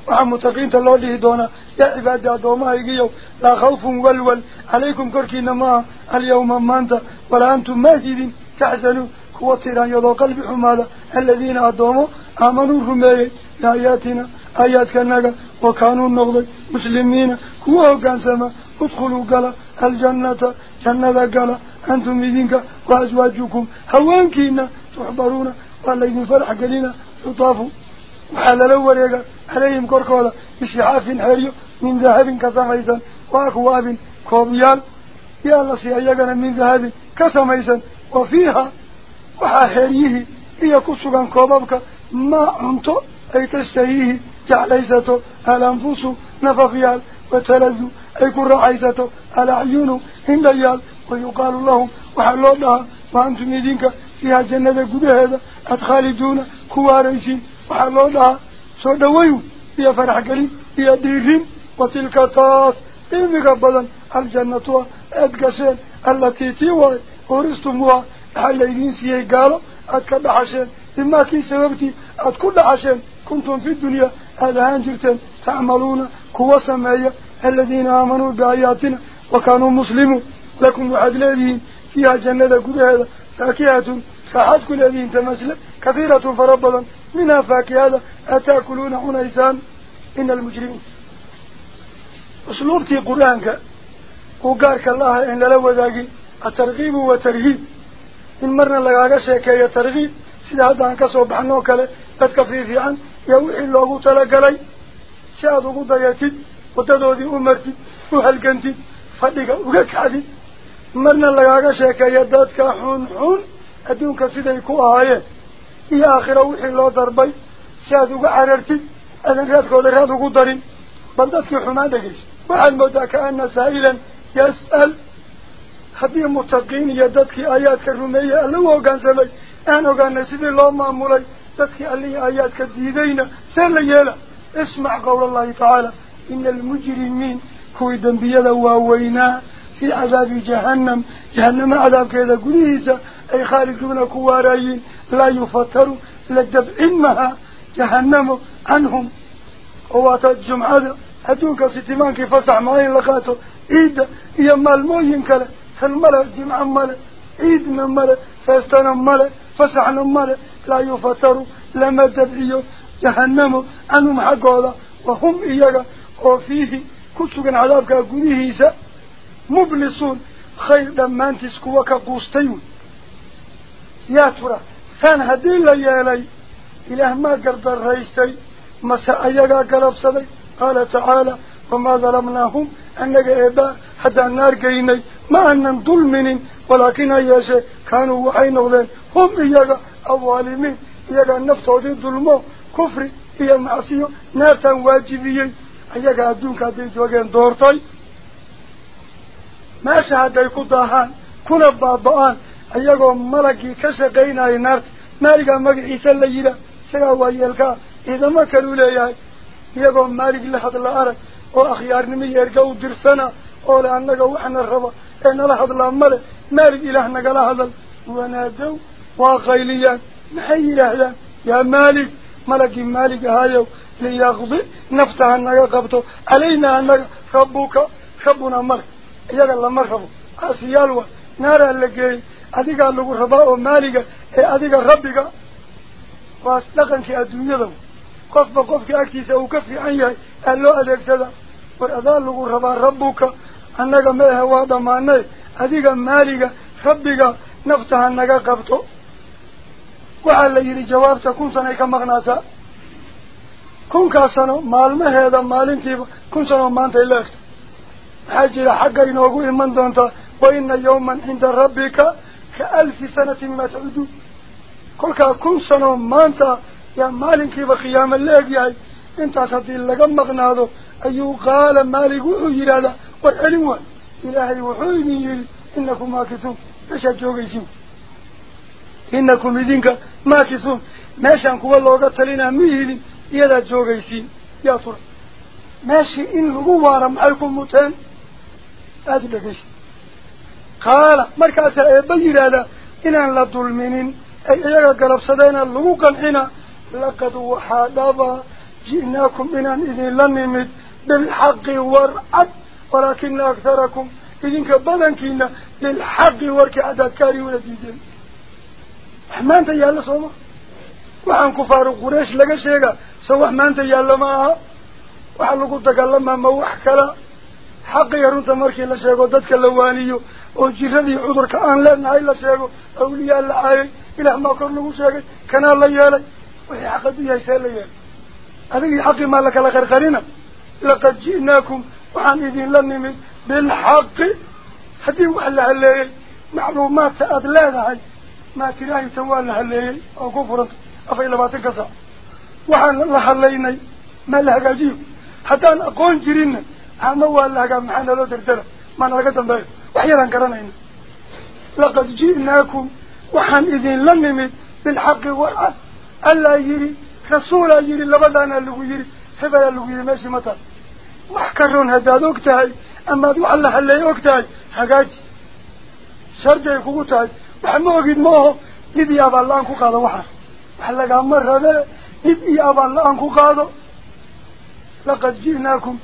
وعن متقين تلوله دونا. يا عبادي أدوما يقيو لا خوف والول عليكم كركين ما اليوم مانت. ولا أنتم ماهدين. تحزنوا كوا تيران يضو قلب حمالا الذين أدوموا آمنوا رمي. لآياتنا آيات كنغا وكانوا النغض مسلمين. كوا كان سما ادخلوا قلا. الجنة. جنة قلا. أنتم إذنك. وأزواجكم. هوانكينا. تحبرون. والله يكون فرح قلينا من ذهب كسميسا. وأكواب كوبيال. يا الله سيأيقنا من ذهب كسميسا. وفيها وحاحريه هي كسوغا كوبابك. ما عنتو أي تستهيه جعليسته الأنفس نفقيال وتلذو. أي كن رعيسته الأعين هنديال. ويقال لهم وحلو لها وأنتم يدينك. فيها جنة قد هذا أدخالدون كوارنسين وحلونا صدويو هي فرح قليل هي ديرهم وتلك طاف إن مقبلا الجنة أدقسين التي تيوه ورستموها حال إلينسي قالوا أدكب عشان إما كي سببتي أتكل عشان كنتم في الدنيا هذا أنجرتين تعملون كوى سمايا الذين آمنوا بآياتنا وكانوا مسلمون لكم وعدلين فيها جنة قد هذا فاكهة kathiiratun fara badan minhaa faakihada ataakuluuna cunaysaan ina almujrimiin usluubtii qur-aanka uu gaarka la aha en lala wadaagin atarkiibu watarhiib in marna lagaaga sheekeeyo tarkiib sida hadda aan kasoo baxnoo kale dadka fiifiican iyo wixii loogu talagalay si aada ugu dayatid waddadoodii u martid u halgantid fadhiga uga kacdid marna lagaaga sheekeeyo dadka xun xun أدونك سيدا يكون آية إيا آخر وحي الله ضربي سيادوك عررتي أذن رياضك ودرياضك ودرين بلدتك حمادك وعلم ذاك أن سائلا يسأل حبيب متقين يددك آياتك الرمية اللي هو قانسا لي أنا قانا سيد الله مامولي ذاتك اللي آياتك الديدين سألي يلا اسمع قول الله تعالى إن المجرمين كويدا بيلا وويناه في عذاب جهنم جهنم عذاب كذا قليزة أي خارجون كوارين لا يفطر لجب إنها جهنم عنهم. قوات الجمعة هدوك ستمانك فسع ماين لقاته إيد يما الموين كلا. فالمال جمعا مال إيد من مال فاستنا مال فسع مال لا يفطر لما جبئيو جهنم عنهم حقوضا وهم إياك. وفيه كتوك عذابك. قديه إيسا. مبلسون. خير دمان كوكا قوستيون. يا ترى كان هدي لا يالي. إلى ما قرد الرئيستي ما سايغا قلب صدي. قال تعالى وما ظلمناهم ان إبا حتى النار قيني. ما أنن ظلمين ولكن يا أياشي كانوا وحين أغذين هم يغا أوالمين إياقا النفط وذي ظلمو كفر إيا معصيو ناتا واجبي أياقا الدون كاتين جوغين دورتاي ما شهد يكون ضاحان كل بابا iyagoo malagii ka shaqaynayay naarta maaligaa magaciisa la yidhaah isagaa waa yeelkaa ciidamo kaluu leeyahay iyagoo maalig la hadla arag oo akhyaarnimo iyo erga u dirsana oo le annaga waxna raba ee nala hadlaa male maalig ilaah nagala hadal wanaadow waa qayliyaan maxay yidhaahdaan yaa maalig malagii maalig ahaayow liyaqdi naftaha naga qabto calaynaa annaga rabbuka rabbunaa male iyaga lama rabo caasiyaal waa naaraa la geeyey waas dhaqankii adduunyada qofba qofkii agtiisa uu ka fiican yahay aa loo adeegsada war adaa lagu rabaa rabbuka annaga ma ahe waa dhammaanay adiga maaliga rabbiga naftaha naga qabto waxaa la yidhi jawaabta kun sanay ka maqnaataa kunkaa sano maalmaheeda maalintiiba kun sano maantay la egto maxaa jira xagga inoogu iman doontaa wa ina yawman cinda rabbika alfi sanatin maa tacuduun kolkaa kun sano maanta yaa maalinkiiba qiyaamo la egyahay intaas haddii laga maqnaado ayuu qaala maalig wuxuu yidhahdaa war celin waay ilaahay wuxuu idin yidhi inakum maakisuun meeshaad joogaysiin inakum idinka maakisuun meeshaan kuwa looga talinaa ma ihidin iyadaad joogaysiin yaa tura meeshii in lagu eebba yidhaahdaa inaan la dulminin ay iyaga galabsadeena lagu qancina laqad waxaa dhabaa ji'naakum inaan idinla nimid bilxaqi warcad walaakina akharakum idinka badankiina lilxaqi warkii cadaadkaari una diideen wax maanta yaallo sooma waxaan kufaaru quraysh laga sheegaa soo wax maanta yaallo ma aha waxa lagu dagaalamaa ma wax kala leenahay la sheego awliyaa la caayay ilaah maa kor lagu sheegay kanaa la yeelay wixii xaqad u yahay see la yeelay adigii xaqii maa lakala qarqarina laqad ji'naakum waxaan idinla nimid bilxaqi haddii wax la haleeyey macluumaadka aada leedahay maa tiraahi tan waa la haleeyey oo ku furanta afar iyo labaatan ka saac waxaan la hadlaynay maa la hagaajiyo haddaan aqoon jirinna yaraan garanayna laqad ji'naakum waxaan idinla nimid bilxaqi warcad allaa yidhi rasuulaa yidhi labadaanaa lagu yidhi hebelaa lagu yidhi meeshii ma taal wax ka roon haddaad og tahay amaad wax la haleey og tahay hagaaji shardi ay kugu tahay wax ma ogid ma aho dhib iyo abaal la-aan ku qaado waxaa wax lagaama rabe dhib iyo abaal la-aan ku qaado laqad ji'naakum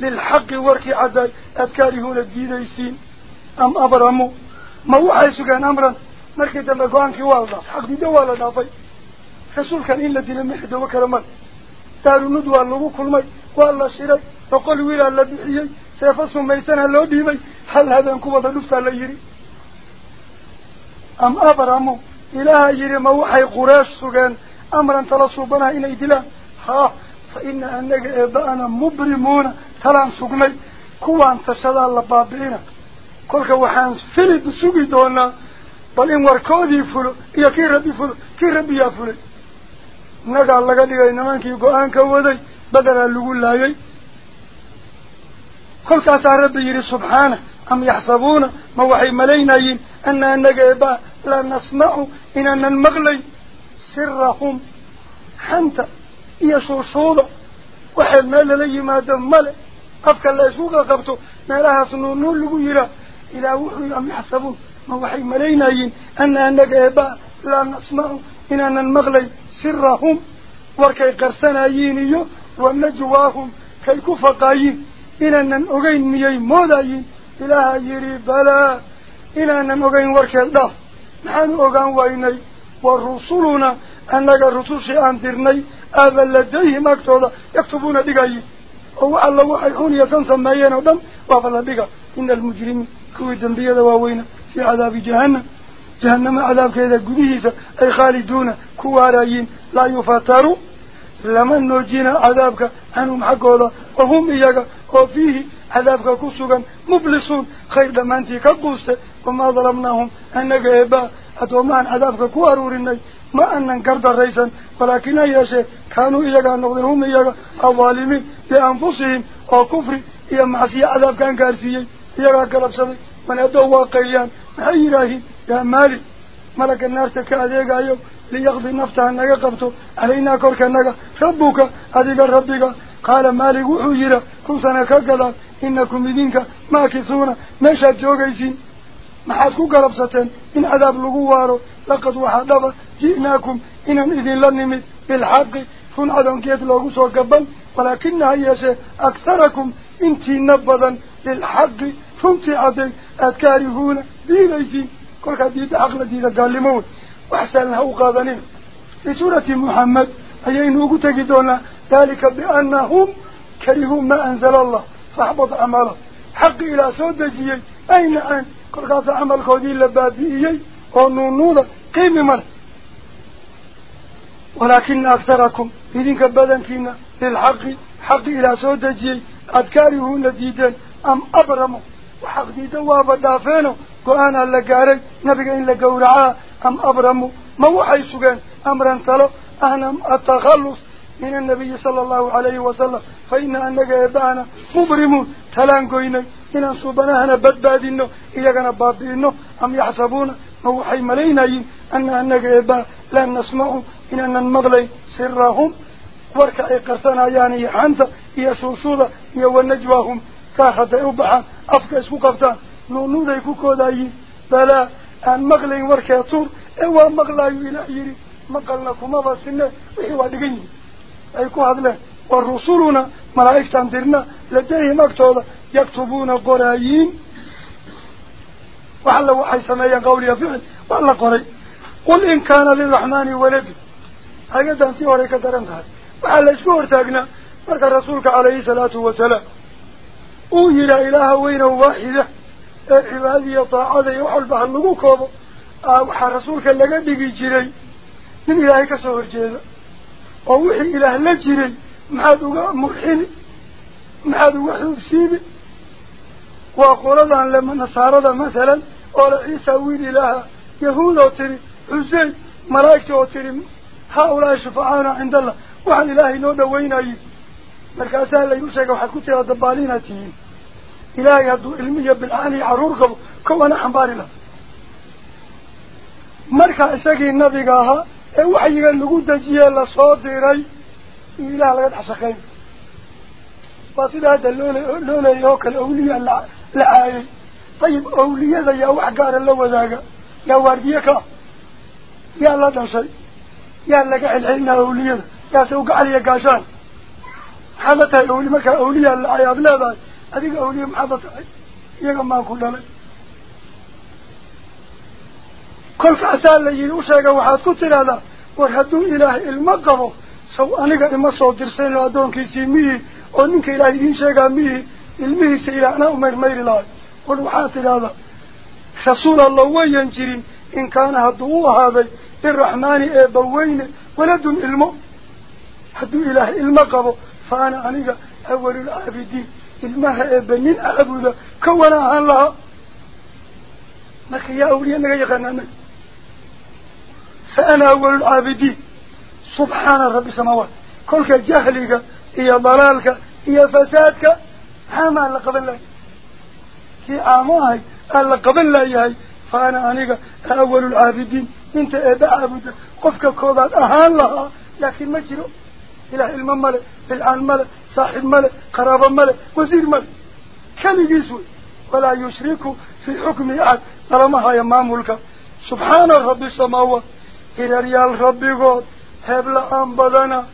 lilxaqi warkii caddaay aad kaarihuuna diidaysiin am abramu ma waxay sugeen amran markii dambe go-aankii waa la dhaafay xaq diida waa la dhaafay rasuulkan in la dila mixidobo kale mal daarunud waa lagu kulmay waa la shiray boqol wiilaa la bixiyey seefo sumaysana loo dhiibay hal habeen ku wada dhuftaa la yidhi am abramu yidhi ma waxay qureesh sugeen amran tala suubanaha inay dilaan haa fa ina anaga eeba'ana mubrimuuna talaan sugnay kuwaan tashadaa la baabi'ina kolka waxaan filid sugi doonaa bal in warkoodii fulo iyo kii rabbi fulo kii rabbiyaa fulay innagaa laga dhigay nimankii go-aanka waday badaraa lagu laayay kolkaasaa rabbi yidhi subxaana am yaxsabuuna ma waxay malaynayiin ana anaga eebaa لا نسمع إن أن المغلي سرهم. حنت يشور صوده وحل مال لي ما دم مال قفك الله شوق قبته. ما لها صنو نور لغيره إلى وحي أم يحسبون. ما وحي ملينين أن أن قيبا لا نسمع إن أن المغلي سرهم. وركي قرسنايين ونجواهم كي كفقايين إن أن أغين ميي مودايين إلى يري بلا. إن أن أغين وركي الضف نحن أغان وإني ورسولنا أنك رسوشي أنترني أبا لديه مكتوضة يكتبون بقاي هو الله وحيحون يسان سمعينا ودم وفلا بقا إن المجرم كويدا بيضا ووين في عذاب جهنم. جهنم عذاب كذا قديسة أي خالدون كواريين لا يفاتروا. لمن نجينا عذابك أنهم حقوضة وهم إياك وفيه عذابك كسوغا مبلسون. خير لمن تيكا وما ظلمناهم. أنك إباء أتوما ما أن عذابك كواروريني ما أنن قرد الرئيسا ولكن أي شيء كانوا إيجا نغذرهم إيجا الظالمين لأنفسهم. وكفر إيا معصية عذاب كان كارسيا إيجا قلب صدي من أدوا واقعيا. أي راهي يا مالي. ملك النار تكاذيك أيو. ليقضي نفتها أنك قبته علينا كورك أنك ربك هذه ربك. قال مالك وحجرة كن سنكاكذا إنكم بدينك ما كثونا نشأت جوغيسين ما حدكو قربستين إن عذاب لغواره لقد وحدفا جئناكم إن إذن لنمت بالحق كن عدم كيت لغوصه قبل ولكن هايسي أكثركم انتي نبضا للحق فمتي عدن أتكارهون ديريسي كلها ديد عقل ديد قال لموت وحسن له قاضنين في سورة محمد أي أيين وقتقدون ذلك بأنهم كرهوا ما أنزل الله فاحبط عمله حق إلى سودجي أين أن كل قاس عمل كودين لبابيي ونونودا قيمي مال ولكن أكثركم إذن كبادن فينا للحق حق إلى سودة جيل أذكارهون لديدا أم أبرموا وحق ديدا وابدافينه قوانا لقاري نبقى إلا قورعا أم أبرموا موحي سوغان أمرا طلب أهنم التخلص ina anaga eeba'ana mubrimuun talaan goynay inaan suubanahana badbaadino iyagana baabi'ino am yaxsabuuna ma waxay malaynayiin ana anaga eebaa laa nasmacu inaanan maqlayn sirahum warka ay qarsanayaan iyo xanta iyo shuushuda iyo wanajwaahum gaar hadday u baxaan afka isku qabtaan nuunuuday ku koodayiin balaa aan maqlayn warkee tuur ee waa maqlaayu ilaah yidhi maqalna kumaba sine wixii waa dhigan yihin أي قهد له والرسولنا ملايك تندرنا لديهم مكتوبة يكتبون قرائين وعلى وحي سمايا قولي فعل وحلا قري قل إن كان للرحمن ولد. هيا دانتي وريك درمت هذا وعلى اسمه ارتقنا فرق رسولك عليه الصلاة والسلام. أوهل إله وين واحدة. إيه عبادية طاعة يوحل بها اللقوكوب. آه، وحا رسولك اللقاء بيجيري من إلهي كسور جيزة maxaad uga xuubsiibi waa qoladan le nasaarada masalan oo le ciisa wiil ilaaha yahuud oo tiri xusein malaa'igta oo tiri haa-ulaahi shufacaana cinda allah waxaan ilaahay noo dhaweynayay markaasaa laygu sheegay waxaad ku tiraa dabaaliinaad tihiin ilaahay hadduu ilmi iyo bilcaan iyo carruur qabo kowana xambaari laha marka isagii nabiga ahaa ee waxyiga lagu dejiyee lasoo diray. Iyo ilaah laga dhex shaqeyn. وصل هذا اللولة يوكل أولياء لعاية طيب أولياء يا وحقار اللو ذاك يا وارديك يا الله دشي يا لك العلم أولياء يا سوق علي قاشان حدث أولي مكا أولياء لعاية بلا ذا هذيك أولياء محدث يا ما كل لك كل كأسال لي يوشك وحد كتر هذا وهدوا إله المقبو. سو أنا قد ما صوت درسين لأدون كيسي ميه ونك إله إن شجع ميه الميه سيلا أنا أمر مير لا قل وحات هذا رسول الله وين جرين إن كان هدوا هذا الرحمن أبوين ولد المو هدوا إله المقبو. فأنا أنا أول العابدين. المها أبنين أعبد كونا عن الله ما يا أولي أنا يغنى فأنا أول العابدين سبحان رب السماوات كلك جهلك إيا ضلالك إيا فسادك هما اللي قبل الله كي آموهي اللي قبل الله فأنا أنيق أول العابدين إنت إذا عابد قفك كوبات أهان لها. لكن ما إلى علم ملك بالعالم ملك صاحب ملك قرابة ملك وزير ملك. كم يسوي؟ ولا يشركوا في حكم أحد. طالما هاي مامولك سبحان رب السماوات. إلى ريال ربي قد هبل أن بدنا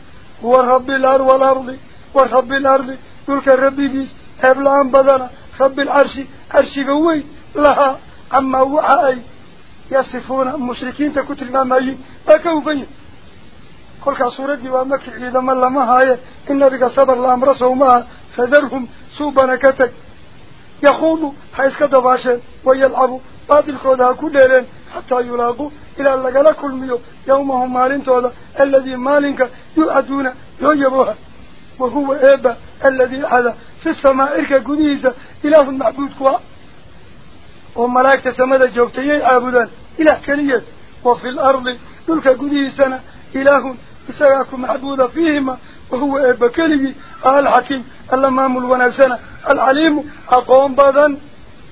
ورب الأرض والأرض ورب الأرض. يلك ربي بيس هبل أن بدنا. رب العرش عرش قوي لها. أما وعي يصفون مشركين تكتل ما مايين أكوفين كل سورة ومك إذا ما لما هاي. إن بك صبر الأمر سوما فذرهم سوبنا كتك يخونوا حيث كدباشا ويلعبوا بعض الخوضها كلهم حتى يلاقوا إلى لقل كل ميو يومهم مالين تودا الذي مالينك يعدون يجبوها وهو إيبا الذي هذا في السماء إركا قديسة. إله معبود كوا. وملاكة سمدة جوبتي عابدان إله كلية وفي الأرض نلك قديسة. إله إساقاكم معبودة فيهما. وهو إيبا كلي الحكيم اللمام الونسنة العليم أقوم بدن.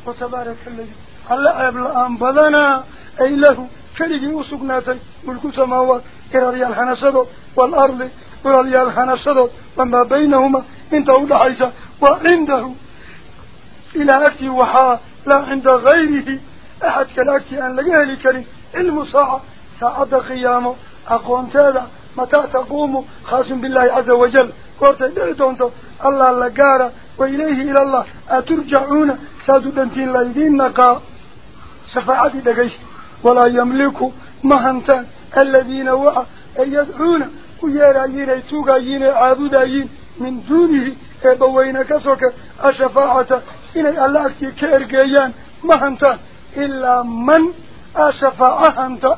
وتبارك الذي هلا أبلان بدنا أي له كلجي وسقناتي ملك السماوات إرالي الحنسدو والأرض إرالي الحنسدو وما بينهما انت ودحيسا وعنده. إلى أكتي وحا لا عند غيره. أحد كالأكتي أن لقيه كريم علم ساعة قيامه أقوم تاذا متى تقوم خاص بالله عز وجل. قلت دعتونتو الله ولا يملك مهنتان الذين وعى يدعون ويرايين يتوغايين عابدايين من دونه إبوين كسوك الشفاعة إن الله كإرقيان مهنتان إلا من أشفاعة أنت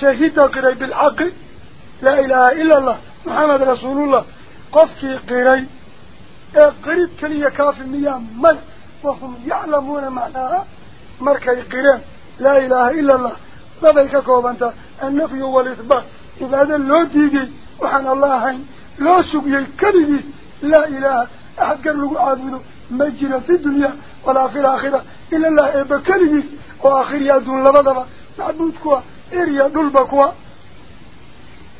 شهد قري بالحق لا إله إلا الله محمد رسول الله. قفك قري. قريب كلية كافي مياه مل. وهم لا إله إلا الله. لذلك كوبانتا النفي والإثبات. إذا هذا لو ديجي وحن الله هين. لو سبيي كبيريس لا إله. أحد قرلوا عابده مجرى في الدنيا ولا في الآخرة. إلا الله إبا كبيريس وآخر يدون لبضبا معبود كوا إريا دلبا كوا.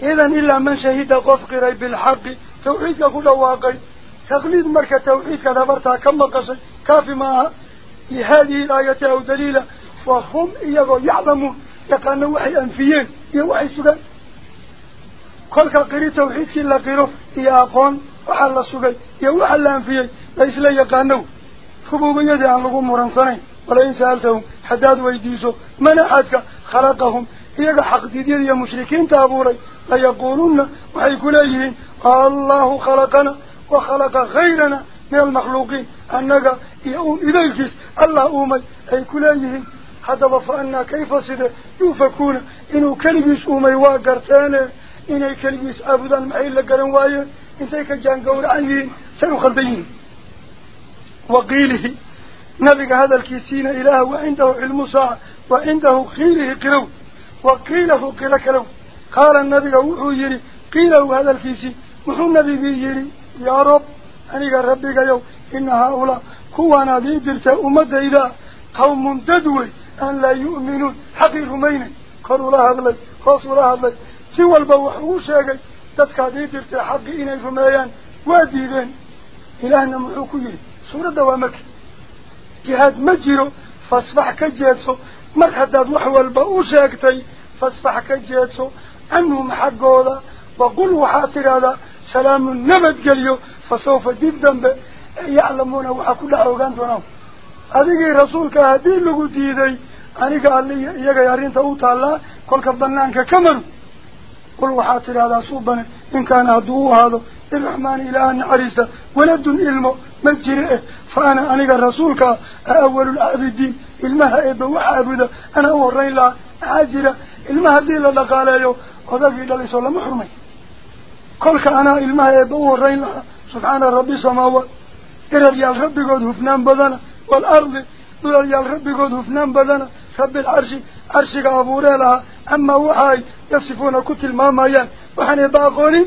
إذن إلا من شهد قفقري بالحق توحيدك كل واقعي. تقليد مركة توحيدك دبرتها كما قصي كافي معها لهذه الآية أو دليلة وهم إيغو يعلمون يقانوا وحي أنفيين يا وحي سجن كل قري توحيد كلا قيرو يا أقون وحل سجن يا وحل أنفيين ليس لا يقانوا خبوبية عن لغم مرنصنين ولئن سألتهم حداد ويديسو من أحدك خلقهم إيغا حق ديدير يا مشركين تابوري ليقولون وحي كليهين الله خلقنا وخلق غيرنا من المخلوقين أنك يؤم إذا الله أومي أي كليهين هذا فأنا كيف صد يوفكون؟ إنه كلبس أمي واقرتان. إنه كلبس أبدا معي لقرن وايه إنتيك جان قول عنين سنخلدين وقيله نبي هذا الكيسين إله وعنده علم ساعة وعنده قيله قلو. وقيله قيل كلو. قال النبي وحو قيله هذا الكيسين وحو النبي بيجري يا رب أنيق ربك يو إن هؤلاء كوانا ذي درت أمد إذا قوم تدوي أن لا يؤمنون حقي رمين قالوا لا هذا خاصوا لا هذا سوى البوح وشاقي تدكى ديدرت حقي إني رميان واديدين إلهنا محوكي سورة دوامك. جهاد مجرو فاصبح كجيتسو مرحداد وحوال بأوشاكتي فاصبح كجيتسو عنهم حقودا وقل وحاطر هذا. سلام النبت قليو. فسوف جدا يعلمون وحكو دعوغان دونهم هذه رسولك هذه اللي ديدي أنيك قال لي إياك يارين تأوت الله كل كبنانك كمل قل وحاطر هذا صوبنا إن كان هدوه هذا الرحمن إله عريسة ولد علمه مجرئه فأنا أنيك رسولك أول العابدين المها إبا وحابدا أنا أورين الله عاجرة المها دي لقال له وذلك إلا ليس الله محرمي كلك أنا المها إبا الله سبحان ربي سماوات إرر يال ربي قد هفنان بدنا والأرض إرر يال ربي قد بدنا. رب العرش عرشك أبوري لها. أما وحاي يصفون كتل ما مايان وحن باقوني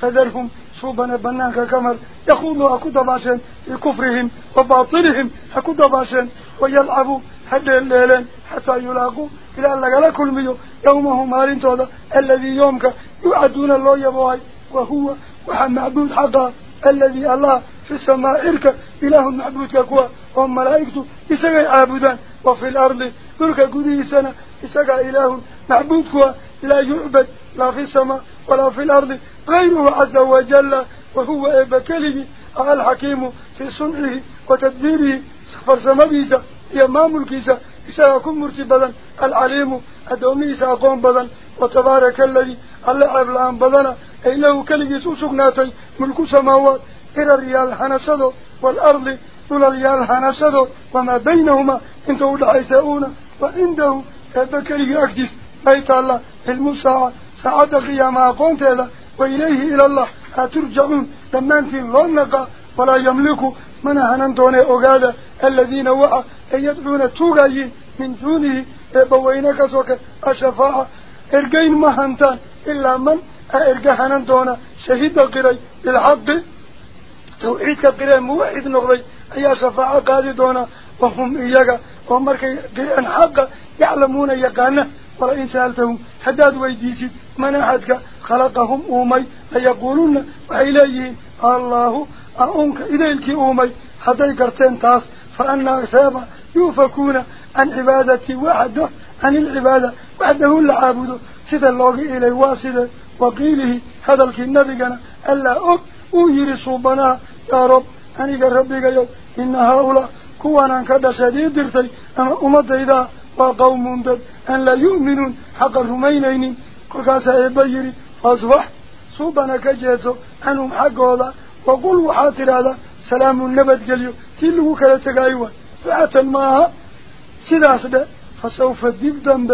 فذرهم صوبنا بنانك كمر يخوضوا أكو دباشين في كفرهم وباطلهم أكو دباشين ويلعبوا حد الليلين حتى يلاقوا إلى أن كل ميو. يومه مالين تودا. الذي يومك يعدون الله يبوهي وهو وحن معبود حقا الذي الله في السماء. إرك إله معبود كوا وملائكته إسقى عابدان وفي الأرض ذلك قديه سنة إسقى إله معبود كوا لا يعبد لا في السماء ولا في الأرض. غيره عز وجل وهو إبكاله الحكيم في صنعه وتدبيره. سفر سمبيسة إمام الكيسة إساكم مرتبا. العليم أدوميسا أقوم بدا وتبارك الذي اللعب الآن بدنا له كلجس أسقناتي ملك سماوات إلى الريال حنسدو والأرض إلى الريال حنسدو وما بينهما انتو دعيساؤون وعنده كذكره أكدس بيت الله المساعة. سعد قياما قونت هذا وإليه إلى الله. أترجعون لما أنت لنقى ولا يملك من هننتون أغادا الذين وعى يدعون توغايين من دونه. بوينك سوك الشفاعة إرقين مهنتان إلا من أرقى هننتون شهيد قري بالحق. توحيدك قري موحد نغري أي شفاعة قاددون وهم إياك. ومركي قريان حق يعلمون يقانا. ولئن سألتهم حداد ويديسي من أحدك خلقهم أومي؟ فيقولون وإليه الله أنك إليك أومي. حتى كرتين تاس. فأنا سابا يوفكون عن عبادة وحده عن العبادة وحده العابد سيدا الله إليه واسدا وقيله هذا النبي ألا أب أجري صوبنا يا رب أنيك ربك يوم إن هؤلاء كوانا كذا شديد درتي أما أمد إذا وقوم دد أن لا يؤمنون حق الرمينين كل كاسا يبيري فاصبح صوبنا كجيسو أنهم حق هذا وقل وحاطر هذا سلام النبت قليو تلو كلا أيوة فعتا معها سداس ده فسوف ديب دنب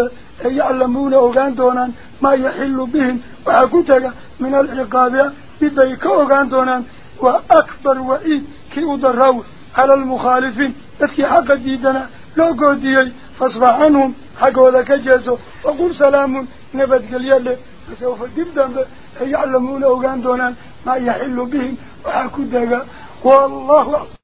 يعلمون أوغان دونان ما يحل بهم وحكوتك من العقاب ببيك أوغان دونان وأكبر وإيد كي أدروا على المخالفين. تكي حق جيدنا لو قوديي فاصبح عنهم حق وذاك جيسو وقل سلام نبت قليل. فسوف ديب دنب يعلمون أوغان دونان ما يحل بهم وحكوتك والله